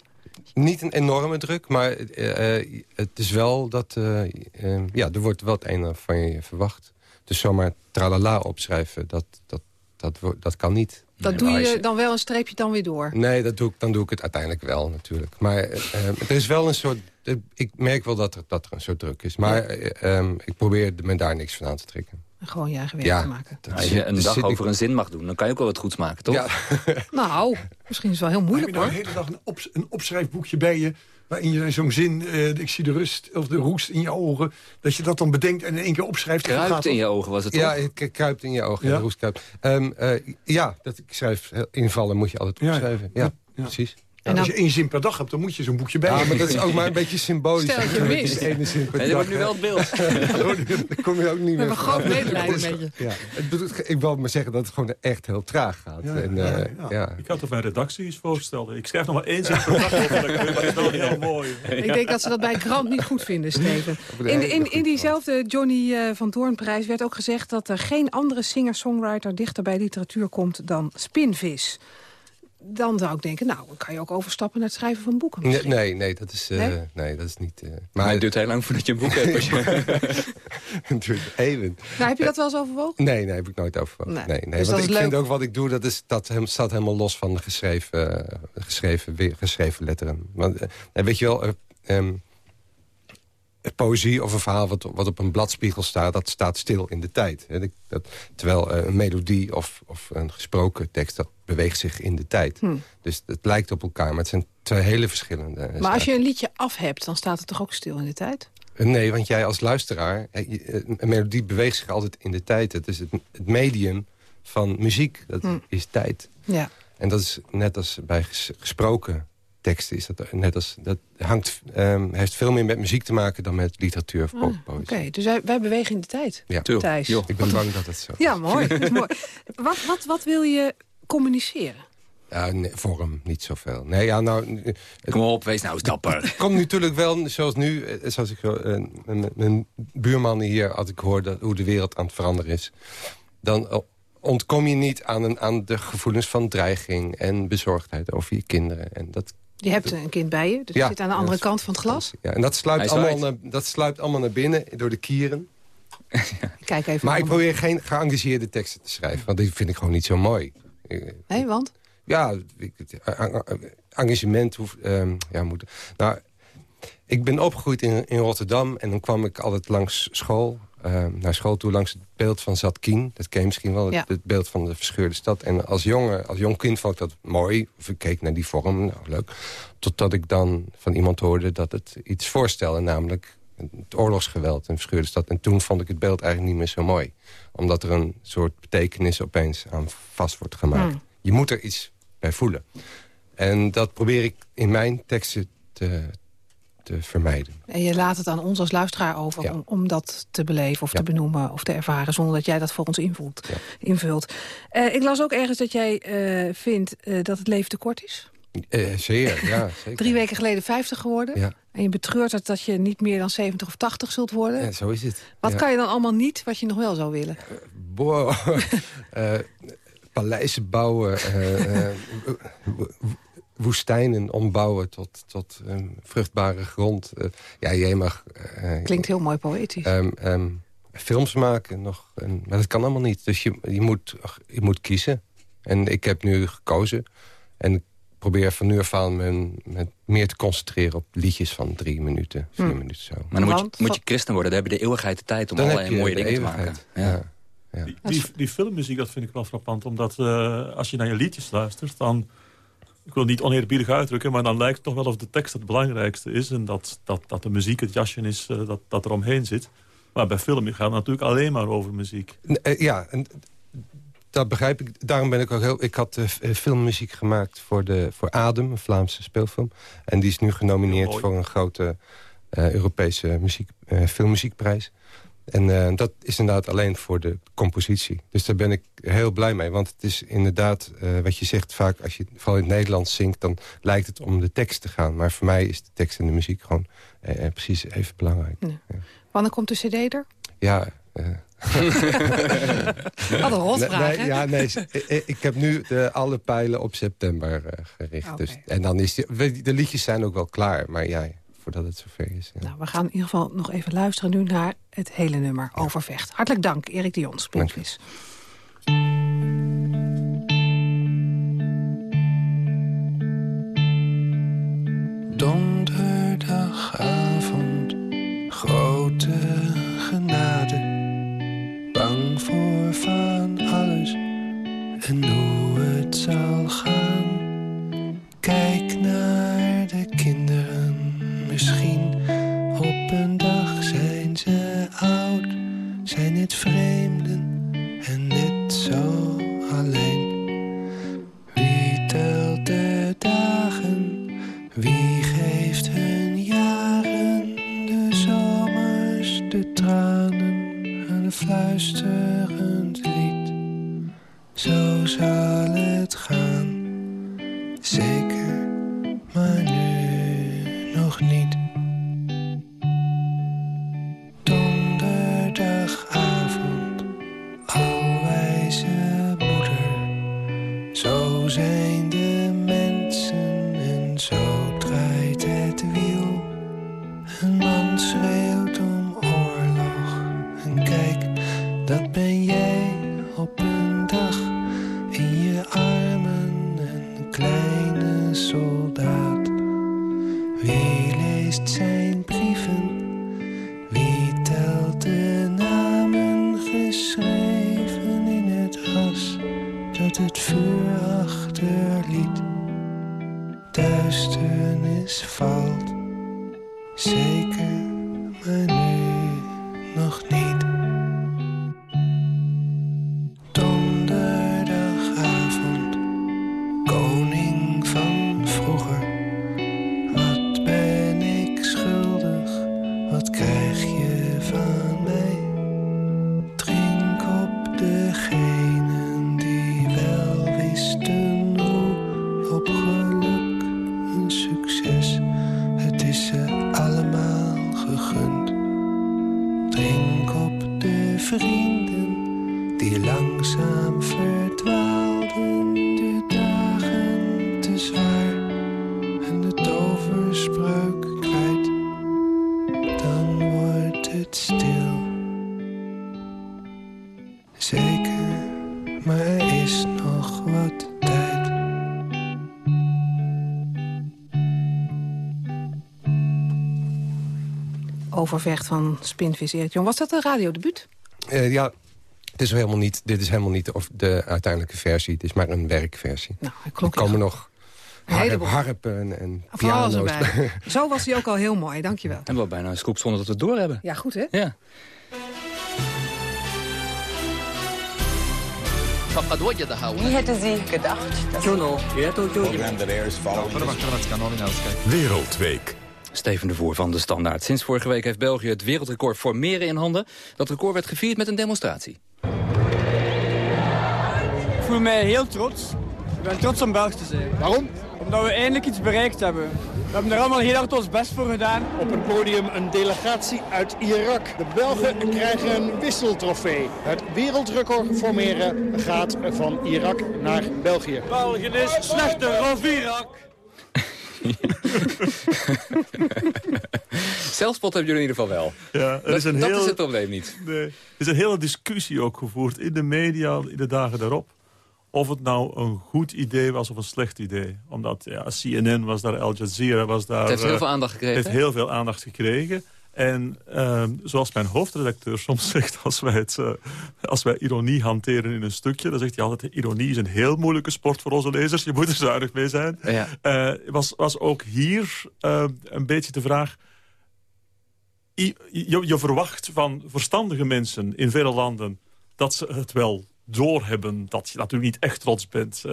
Niet een enorme druk, maar eh, eh, het is wel dat... eh, eh, ja, er wordt wel het een van je verwacht. Dus zomaar tralala opschrijven, dat, dat, dat, dat kan niet. Dat doe je dan wel een streepje dan weer door. Nee, dat doe ik, dan doe ik het uiteindelijk wel natuurlijk. Maar eh, eh, er is wel een soort... eh, ik merk wel dat er, dat er een soort druk is. Maar eh, ehm, ik probeer me daar niks van aan te trekken. Gewoon je eigen werk Ja, te maken. dat Als je een dag over een zin mag doen, dan kan je ook wel wat goeds maken, toch? Ja. Nou, misschien is het wel heel Heb je moeilijk nou hoor. de hele dag een, op, een opschrijfboekje bij je... waarin je zo'n zin, eh, ik zie de rust of de roest in je ogen... dat je dat dan bedenkt en in één keer opschrijft. Kruipt gaat in je ogen was het toch? Ja, kruipt in je ogen. Ja? Roest kruipt. Ehm, eh, ja dat ik schrijf invallen moet je altijd Ja, opschrijven. Ja, ja. precies. En als je één zin per dag hebt, dan moet je zo'n boekje bij Ja, maar dat is ook maar een beetje symbolisch. Stel je Dat mist. is ene zin per je wordt nu wel het beeld. Daar kom je ook niet meer hebben groot medelijden met je. Ja, ik wil maar zeggen dat het gewoon echt heel traag gaat. Ja, en, ja, eh, ja. ja. Ik had het mijn redactie eens voorgesteld. Ik schrijf nog maar één zin per dag dat is wel heel mooi. Ik denk dat ze dat bij Krant niet goed vinden, Steven. In, in, in diezelfde Johnny eh, van Doornprijs werd ook gezegd... dat er geen andere singer-songwriter dichter bij literatuur komt dan Spinvis. Dan zou ik denken, nou, dan kan je ook overstappen naar het schrijven van boeken. Nee, misschien. nee, nee, dat is, eh, Nee? nee? dat is niet... eh, Maar het duurt heel lang voordat je een boek hebt. Het duurt even. Nou, heb je dat wel eens overwogen? Nee, nee, heb ik nooit overwogen. Nee. Nee. Nee, Dus want dat ik is vind leuk. ook wat ik doe, dat, is, dat hem- staat helemaal los van de geschreven, eh, geschreven, weer, geschreven letteren. Want, weet je wel, eh, ehm, poëzie of een verhaal wat, wat op een bladspiegel staat... dat staat stil in de tijd. Hè. Dat, terwijl eh, een melodie of, of een gesproken tekst... dat beweegt zich in de tijd. Hm. Dus het lijkt op elkaar, maar het zijn twee hele verschillende eh, Maar als je een liedje af hebt, dan staat het toch ook stil in de tijd? Eh, Nee, want jij als luisteraar... Een melodie beweegt zich altijd in de tijd. Het is het, het medium van muziek. Dat Hm. is tijd. Ja. En dat is net als bij ges- gesproken teksten. Is dat net als, dat hangt, ehm, heeft veel meer met muziek te maken... dan met literatuur of Ah, Oké, dus wij, wij bewegen in de tijd, Ja. Thijs. Ik ben bang dat het zo Ja, mooi. dat is mooi. Wat, wat, wat wil je communiceren? Ja, nee, vorm, niet zoveel. Nee, ja, nou... eh, Kom op, wees nou dapper. Het komt natuurlijk wel, zoals nu, eh, zoals ik eh, mijn- buurman hier, als ik hoor dat, hoe de wereld aan het veranderen is, dan ontkom je niet aan, een, aan de gevoelens van dreiging en bezorgdheid over je kinderen. En dat, Je hebt een kind bij je, dus Ja, je zit aan de andere ja, kant van het glas. ja, en dat sluipt, allemaal naar, dat sluipt allemaal naar binnen door de kieren. Kijk even. Maar ik probeer geen geëngageerde teksten te schrijven, want die vind ik gewoon niet zo mooi. Eh, Nee, want? Ja, ik- het- eh, eh, eh, engagement hoeft... ehm, ja, moet, nou, ik ben opgegroeid in, in Rotterdam en dan kwam ik altijd langs school... ehm, naar school toe langs het beeld van Zatkien. Dat ken je misschien wel, het, Ja. het beeld van de verscheurde stad. En als, jongen, als jong kind vond ik dat mooi. Of ik keek naar die vorm, nou leuk. Totdat ik dan van iemand hoorde dat het iets voorstelde. Namelijk het oorlogsgeweld in verscheurde stad. En toen vond ik het beeld eigenlijk niet meer zo mooi. Omdat er een soort betekenis opeens aan vast wordt gemaakt. Hmm. Je moet er iets bij voelen. En dat probeer ik in mijn teksten te, te vermijden. En je laat het aan ons als luisteraar over Ja. om, om dat te beleven of Ja. te benoemen of te ervaren... zonder dat jij dat voor ons invult, invult. Eh, ik las ook ergens dat jij eh, vindt eh, dat het leven te kort is. Zeer, ja, zeker. Drie weken geleden 50 geworden. Ja. En je betreurt het dat je niet meer dan 70 of 80 zult worden. Ja, zo is het. Wat kan je dan allemaal niet wat je nog wel zou willen? Boah, eh, paleizen bouwen, woestijnen ombouwen tot, tot ehm, vruchtbare grond. Eh, ja, je mag... eh, Klinkt heel mooi poëtisch. ehm, ehm, films maken nog. En, maar dat kan allemaal niet. Dus je, je, moet, je moet kiezen. En ik heb nu gekozen. En ik probeer van nu af aan me, me meer te concentreren op liedjes van drie minuten, vier Hm. minuten zo. Maar dan moet je, moet je christen worden. Dan heb je de eeuwigheid de tijd om Dan allerlei mooie dingen te maken. Ja. Ja. Die, die, die filmmuziek, dat vind ik wel frappant. Omdat eh, als je naar je liedjes luistert, dan... Ik wil niet oneerbiedig uitdrukken, maar dan lijkt het toch wel of de tekst het belangrijkste is. En dat, dat, dat de muziek het jasje is eh, dat, dat er omheen zit. Maar bij film gaat het natuurlijk alleen maar over muziek. Eh, ja, en dat begrijp ik. Daarom ben ik ook heel... Ik had uh, filmmuziek gemaakt voor, de, voor Adem, een Vlaamse speelfilm. En die is nu genomineerd voor een grote uh, Europese muziek, filmmuziekprijs. En dat is inderdaad alleen voor de compositie. Dus daar ben ik heel blij mee. Want het is inderdaad, wat je zegt vaak... als je vooral in het Nederlands zingt... dan lijkt het om de tekst te gaan. Maar voor mij is de tekst en de muziek gewoon precies even belangrijk. Ja. Ja. Wanneer komt de cd er? Ja, Wat een rotvraag, nee, Ja, nee, ik heb nu de, alle pijlen op september gericht. Okay. Dus, en dan is die, de liedjes zijn ook wel klaar, maar ja, voordat het zover is. Ja. Nou, we gaan in ieder geval nog even luisteren nu naar het hele nummer ja. Overvecht. Hartelijk dank, Erik de Jons, Overvecht van Spinvis Erik Was dat een radiodebuut? Uh, eh, ja, het is helemaal niet, dit is helemaal niet of de uiteindelijke versie. Het is maar een werkversie. Nou, er komen nog harp, harpen en piano's. Zo was hij ook al heel mooi, dankjewel. En wel bijna een scoop zonder dat we het door hebben. Ja, goed hè? Ja. Wie die gedacht? Juno. Wereldweek. Steven de Voer van de Standaard. Sinds vorige week heeft België het wereldrecord formeren in handen. Dat record werd gevierd met een demonstratie. Ik voel mij heel trots. Ik ben trots om Belg te zijn. Waarom? Omdat we eindelijk iets bereikt hebben. We hebben er allemaal heel hard ons best voor gedaan. Op het podium een delegatie uit Irak. De Belgen krijgen een wisseltrofee. Het wereldrecord formeren gaat van Irak naar België. België is slechter dan Irak. Zelfspot hebben jullie in ieder geval wel. Ja, er dat is een dat heel- is het probleem niet. Nee. Er is een hele discussie ook gevoerd in de media in de dagen daarop. Of het nou een goed idee was of een slecht idee. Omdat ja, CNN was daar, Al Jazeera was daar. Het heeft heel eh, veel aandacht gekregen, heeft heel veel aandacht gekregen. En ehm, zoals mijn hoofdredacteur soms zegt... Als wij, het, eh, als wij ironie hanteren in een stukje... dan zegt hij altijd... ironie is een heel moeilijke sport voor onze lezers. Je moet er zuinig mee zijn. Ja. Eh, was, was ook hier eh, een beetje de vraag... I- Je, je verwacht van verstandige mensen in vele landen... dat ze het wel doorhebben dat je natuurlijk niet echt trots bent.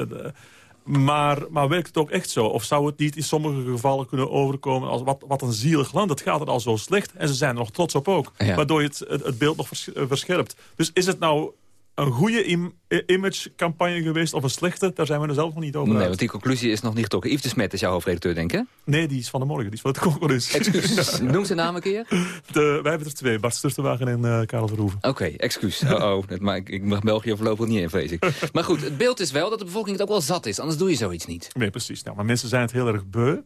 Maar, maar werkt het ook echt zo? Of zou het niet in sommige gevallen kunnen overkomen als wat, wat een zielig land? Het gaat er al zo slecht en ze zijn er nog trots op ook. Waardoor je het, het, beeld nog verscherpt. Dus is het nou een goede im imagecampagne geweest of een slechte? Daar zijn we er zelf nog niet over Nee, want die conclusie is nog niet getrokken. Yves de Smet is jouw hoofdredacteur, denk ik, Nee, die is van de morgen. Die is van de concurrentie. Excuus. Noem zijn naam een keer. De, wij hebben er twee. Bart Sturtenwagen en uh, Karel Verhoeven. Oké, okay, excuus. Oh, oh maar ik, ik mag België voorlopig niet in, vrees ik. maar goed, het beeld is wel dat de bevolking het ook wel zat is. Anders doe je zoiets niet. Nee, precies. Nou, maar mensen zijn het heel erg beu.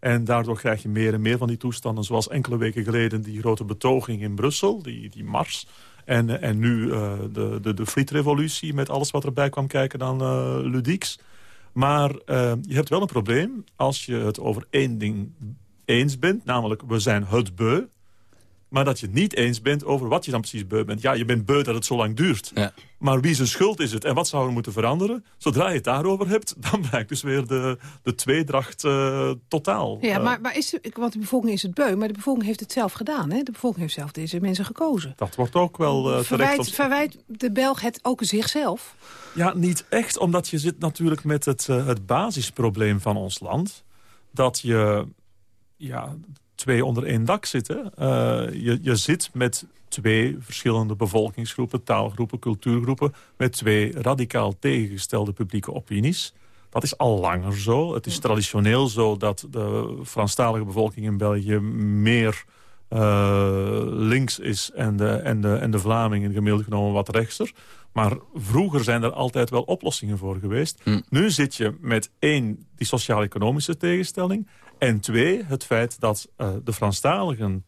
En daardoor krijg je meer en meer van die toestanden. Zoals enkele weken geleden die grote betoging in Brussel, die, die mars. En, en nu uh, de, de, de frietrevolutie met alles wat erbij kwam kijken dan uh, ludieks. Maar je hebt wel een probleem als je het over één ding eens bent. Namelijk, we zijn het beu maar dat je het niet eens bent over wat je dan precies beu bent. Ja, je bent beu dat het zo lang duurt. Ja. Maar wie zijn schuld is het en wat zou er moeten veranderen? Zodra je het daarover hebt, dan blijkt dus weer de, de tweedracht uh, totaal. Ja, uh, maar, maar is, want de bevolking is het beu, maar de bevolking heeft het zelf gedaan. Hè? De bevolking heeft zelf deze mensen gekozen. Dat wordt ook wel uh, verwijt, verwijt de Belg het ook zichzelf? Ja, niet echt, omdat je zit natuurlijk met het, het basisprobleem van ons land. Dat je ja, twee onder één dak zitten. Uh, je, je zit met twee verschillende bevolkingsgroepen, taalgroepen, cultuurgroepen... met twee radicaal tegengestelde publieke opinies. Dat is al langer zo. Het is traditioneel zo dat de Franstalige bevolking in België meer uh, links is... en de, en de, en de Vlamingen gemiddeld genomen wat rechtser. Maar vroeger zijn er altijd wel oplossingen voor geweest. Hm. Nu zit je met één, die sociaal-economische tegenstelling... En twee, het feit dat uh, de Franstaligen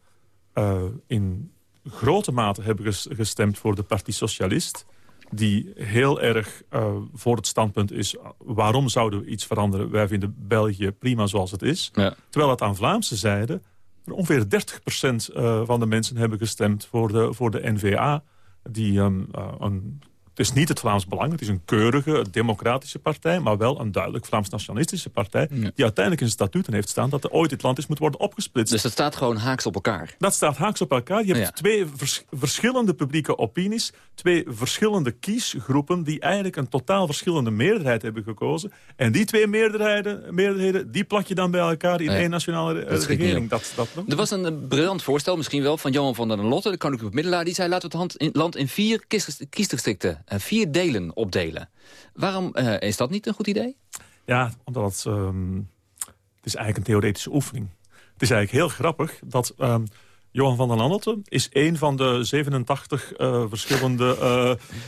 uh, in grote mate hebben gestemd voor de Partie Socialist... die heel erg uh, voor het standpunt is... waarom zouden we iets veranderen? Wij vinden België prima zoals het is. Ja. Terwijl het aan Vlaamse zijde... ongeveer 30% van de mensen hebben gestemd voor de, voor de NVA... die um, een het is niet het Vlaams Belang, het is een keurige, democratische partij... maar wel een duidelijk Vlaams-nationalistische partij... die uiteindelijk in statuten heeft staan dat er ooit dit land is moet worden opgesplitst. Dus dat staat gewoon haaks op elkaar? Dat staat haaks op elkaar. Je hebt twee verschillende publieke opinies... twee verschillende kiesgroepen die eigenlijk een totaal verschillende meerderheid hebben gekozen. En die twee meerderheden, meerderheden die plak je dan bij elkaar in één nationale dat regering. Dat, dat, er was een briljant voorstel, misschien wel, van Johan van der Lotte... de koninklijke middelaar, die zei laten we het land in vier kiesdistricten vier delen opdelen. Waarom uh, is dat niet een goed idee? Ja, omdat het, um, het is eigenlijk een theoretische oefening. Het is eigenlijk heel grappig dat... Um, Johan van der Landelte is een van de 87 uh, verschillende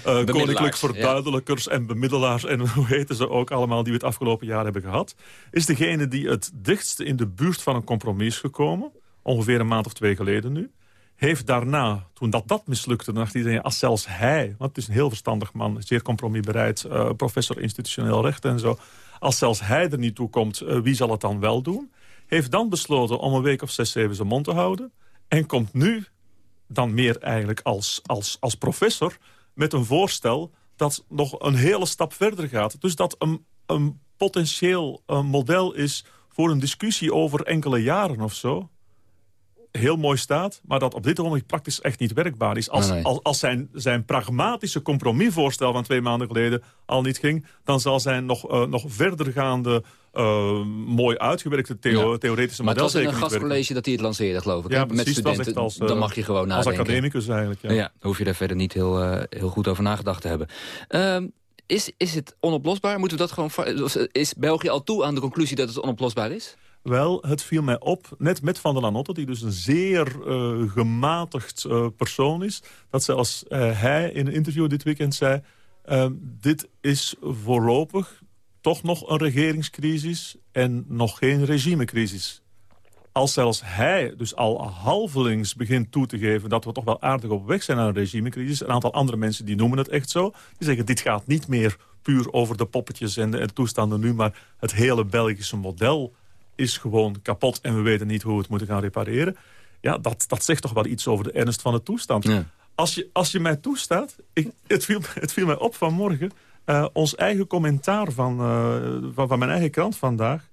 uh, uh, koninklijk verduidelijkers en bemiddelaars... en hoe heten ze ook allemaal die we het afgelopen jaar hebben gehad... is degene die het dichtst in de buurt van een compromis gekomen. Ongeveer een maand of twee geleden nu heeft daarna, toen dat, dat mislukte... dan dacht iedereen, als zelfs hij, want het is een heel verstandig man... zeer compromisbereid, uh, professor institutioneel recht en zo... als zelfs hij er niet toe komt, uh, wie zal het dan wel doen? Heeft dan besloten om een week of zes, zeven zijn mond te houden... en komt nu dan meer eigenlijk als, als, als professor... met een voorstel dat nog een hele stap verder gaat. Dus dat een, een potentieel een model is voor een discussie over enkele jaren of zo heel mooi staat... maar dat op dit moment praktisch echt niet werkbaar is. Als, als, als, zijn, zijn pragmatische compromisvoorstel van twee maanden geleden al niet ging... dan zal zijn nog, uh, nog verdergaande... Uh, mooi uitgewerkte theo ja. theoretische model Maar het was in een gastcollege dat hij het lanceerde, geloof ik. Ja, precies, met studenten, als, uh, dan mag je gewoon nadenken. Als academicus eigenlijk, ja. ja. hoef je daar verder niet heel, uh, heel goed over nagedacht te hebben. Uh, is, is het onoplosbaar? Moeten we dat gewoon... Is België al toe aan de conclusie dat het onoplosbaar is? Wel, het viel mij op, net met Van der Lanotte... die dus een zeer uh, gematigd uh, persoon is... dat zelfs uh, hij in een interview dit weekend zei... dit is voorlopig toch nog een regeringscrisis... en nog geen regimecrisis. Als zelfs hij dus al halvelings begint toe te geven... dat we toch wel aardig op weg zijn naar een regimecrisis... een aantal andere mensen die noemen het echt zo... die zeggen dit gaat niet meer puur over de poppetjes en de toestanden nu... maar het hele Belgische model is gewoon kapot en we weten niet hoe we het moeten gaan repareren. Ja, dat, dat zegt toch wel iets over de ernst van de toestand. Als, je, als je mij toestaat, ik, het, viel, het viel mij op vanmorgen... Uh, ons eigen commentaar van, uh, van, van, mijn eigen krant vandaag...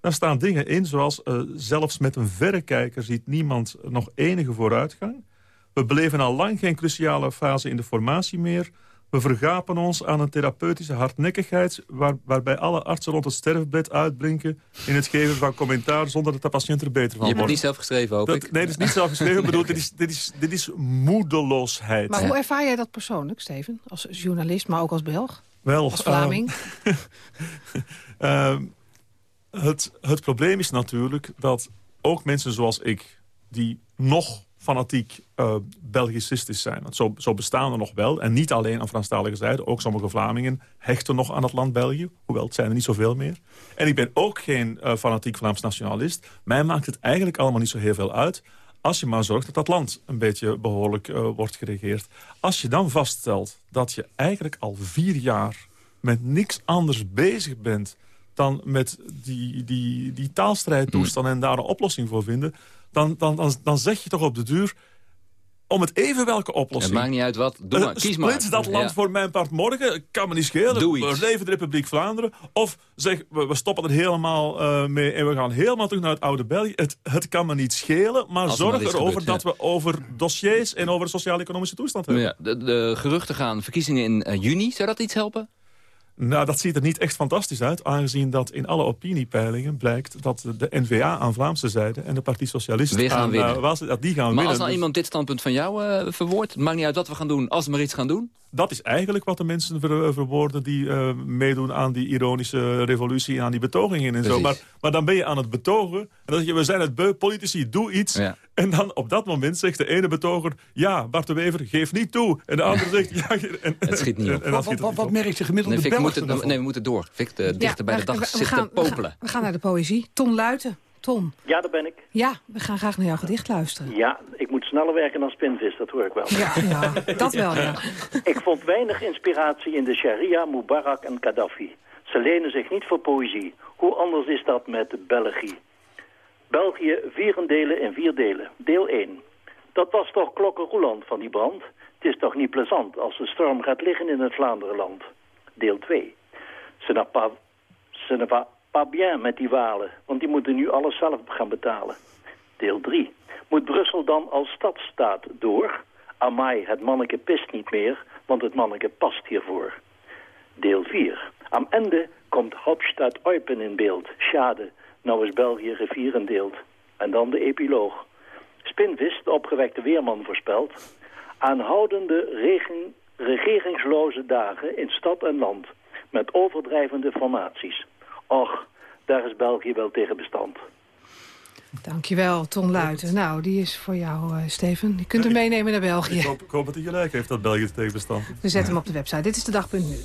daar staan dingen in zoals... Uh, zelfs met een verrekijker ziet niemand nog enige vooruitgang. We beleven al lang geen cruciale fase in de formatie meer. We vergapen ons aan een therapeutische hardnekkigheid... Waar, waarbij alle artsen rond het sterfbed uitblinken... in het geven van commentaar zonder dat de patiënt er beter van wordt. Je hebt het niet zelf geschreven, hoop dat, ik. Nee, dat is niet zelf geschreven. ik bedoel, dit is, dit, is, dit is moedeloosheid. Maar hoe ervaar jij dat persoonlijk, Steven? Als journalist, maar ook als Belg? Wel, als Vlaming? Uh, het, het probleem is natuurlijk dat ook mensen zoals ik... die nog fanatiek uh, Belgicistisch zijn. Want zo, zo bestaan er nog wel. En niet alleen aan Franstalige zijde. Ook sommige Vlamingen hechten nog aan het land België. Hoewel, het zijn er niet zoveel meer. En ik ben ook geen uh, fanatiek Vlaams nationalist. Mij maakt het eigenlijk allemaal niet zo heel veel uit... als je maar zorgt dat dat land een beetje behoorlijk uh, wordt geregeerd. Als je dan vaststelt dat je eigenlijk al vier jaar... met niks anders bezig bent dan met die, die, die en daar een oplossing voor vinden dan, dan, dan, dan zeg je toch op de duur... om het even welke oplossing... Het maakt niet uit wat, doe maar, uh, kies maar. Splits dat land ja. voor mijn part morgen, kan me niet schelen. Doe iets. Leven de Republiek Vlaanderen. Of zeg, we, stoppen er helemaal uh, mee en we gaan helemaal terug naar het oude België. Het, het kan me niet schelen, maar Als zorg er erover gebeurt, dat ja. we over dossiers... en over de sociaal-economische toestand hebben. Ja, de, de, geruchten gaan verkiezingen in uh, juni. Zou dat iets helpen? Nou, dat ziet er niet echt fantastisch uit, aangezien dat in alle opiniepeilingen blijkt dat de N-VA aan Vlaamse zijde en de Partie Socialist Weer gaan aan, winnen. Uh, was, dat die gaan maar winnen. als nou Dus iemand dit standpunt van jou uh, verwoordt, het maakt niet uit wat we gaan doen, als we maar iets gaan doen? Dat is eigenlijk wat de mensen ver, verwoorden die uh, meedoen aan die ironische revolutie en aan die betogingen en zo. Maar, maar dan ben je aan het betogen en dan zeg je, we zijn het beu, politici, doe iets. Ja. En dan op dat moment zegt de ene betoger... ja, Bart de Wever, geef niet toe. En de andere zegt... ja, en, het schiet niet op. En, en wat, wat, wat, wat merkt de gemiddelde nee, Nee, we moeten door. Fik, uh, dichter ja, bij de dag we, zit we gaan, te popelen. We gaan, we gaan naar de poëzie. Ton Luiten. Ton. Ja, daar ben ik. Ja, we gaan graag naar jouw gedicht luisteren. Ja, ik moet sneller werken dan spinvis, dat hoor ik wel. Ja, ja dat wel, ja. ik vond weinig inspiratie in de Sharia, Mubarak en Gaddafi. Ze lenen zich niet voor poëzie. Hoe anders is dat met België? België vier delen in vier delen. Deel 1. Dat was toch klokkenroeland van die brand. Het is toch niet plezant als de storm gaat liggen in het Vlaanderenland. Deel 2. Ce n'est pas, bien met die walen, want die moeten nu alles zelf gaan betalen. Deel 3. Moet Brussel dan als stadstaat door? Amai, het manneke pist niet meer, want het manneke past hiervoor. Deel 4. Am einde komt Hauptstadt Eupen in beeld. Schade, nou is België rivierendeeld. En dan de epiloog. Spinvis, de opgewekte weerman, voorspelt... aanhoudende regen, regeringsloze dagen in stad en land... met overdrijvende formaties. Och, daar is België wel tegen bestand. Dankjewel, Ton Luiten. Nou, die is voor jou, uh, Steven. Je kunt hem meenemen naar België. Ik hoop, ik hoop dat hij gelijk heeft dat België tegen bestand. We zetten hem op de website. Dit is de dagpunt nu.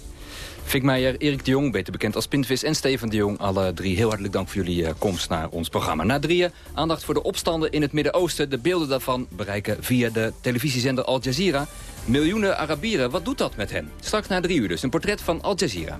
Fik Meijer, Erik de Jong, beter bekend als Pintvis... en Steven de Jong, alle drie heel hartelijk dank voor jullie uh, komst naar ons programma. Na drieën, aandacht voor de opstanden in het Midden-Oosten. De beelden daarvan bereiken via de televisiezender Al Jazeera... miljoenen Arabieren. Wat doet dat met hen? Straks na drie uur dus een portret van Al Jazeera.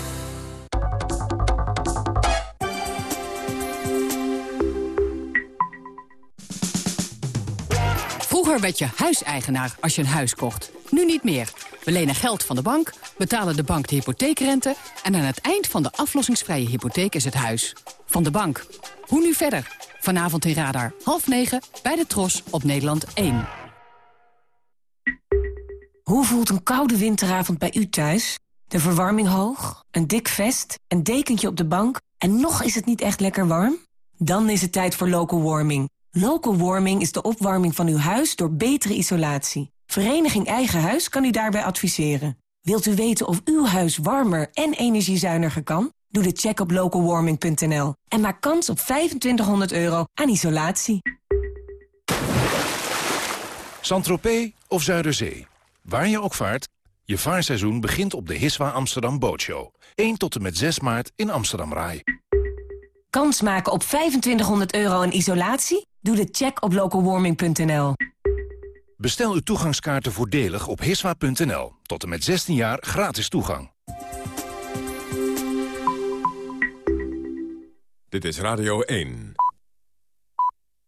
Werd je huiseigenaar als je een huis kocht. Nu niet meer. We lenen geld van de bank, betalen de bank de hypotheekrente... en aan het eind van de aflossingsvrije hypotheek is het huis. Van de bank. Hoe nu verder? Vanavond in Radar, half negen, bij de Tros op Nederland 1. Hoe voelt een koude winteravond bij u thuis? De verwarming hoog, een dik vest, een dekentje op de bank... en nog is het niet echt lekker warm? Dan is het tijd voor local warming. Local warming is de opwarming van uw huis door betere isolatie. Vereniging Eigen Huis kan u daarbij adviseren. Wilt u weten of uw huis warmer en energiezuiniger kan? Doe de check op localwarming.nl en maak kans op 2500 euro aan isolatie. Saint-Tropez of Zuiderzee. Waar je ook vaart, je vaarseizoen begint op de Hiswa Amsterdam Bootshow. 1 tot en met 6 maart in Amsterdam Rai. Kans maken op 2500 euro aan isolatie? Doe de check op localwarming.nl. Bestel uw toegangskaarten voordelig op hiswa.nl. Tot en met 16 jaar gratis toegang. Dit is Radio 1.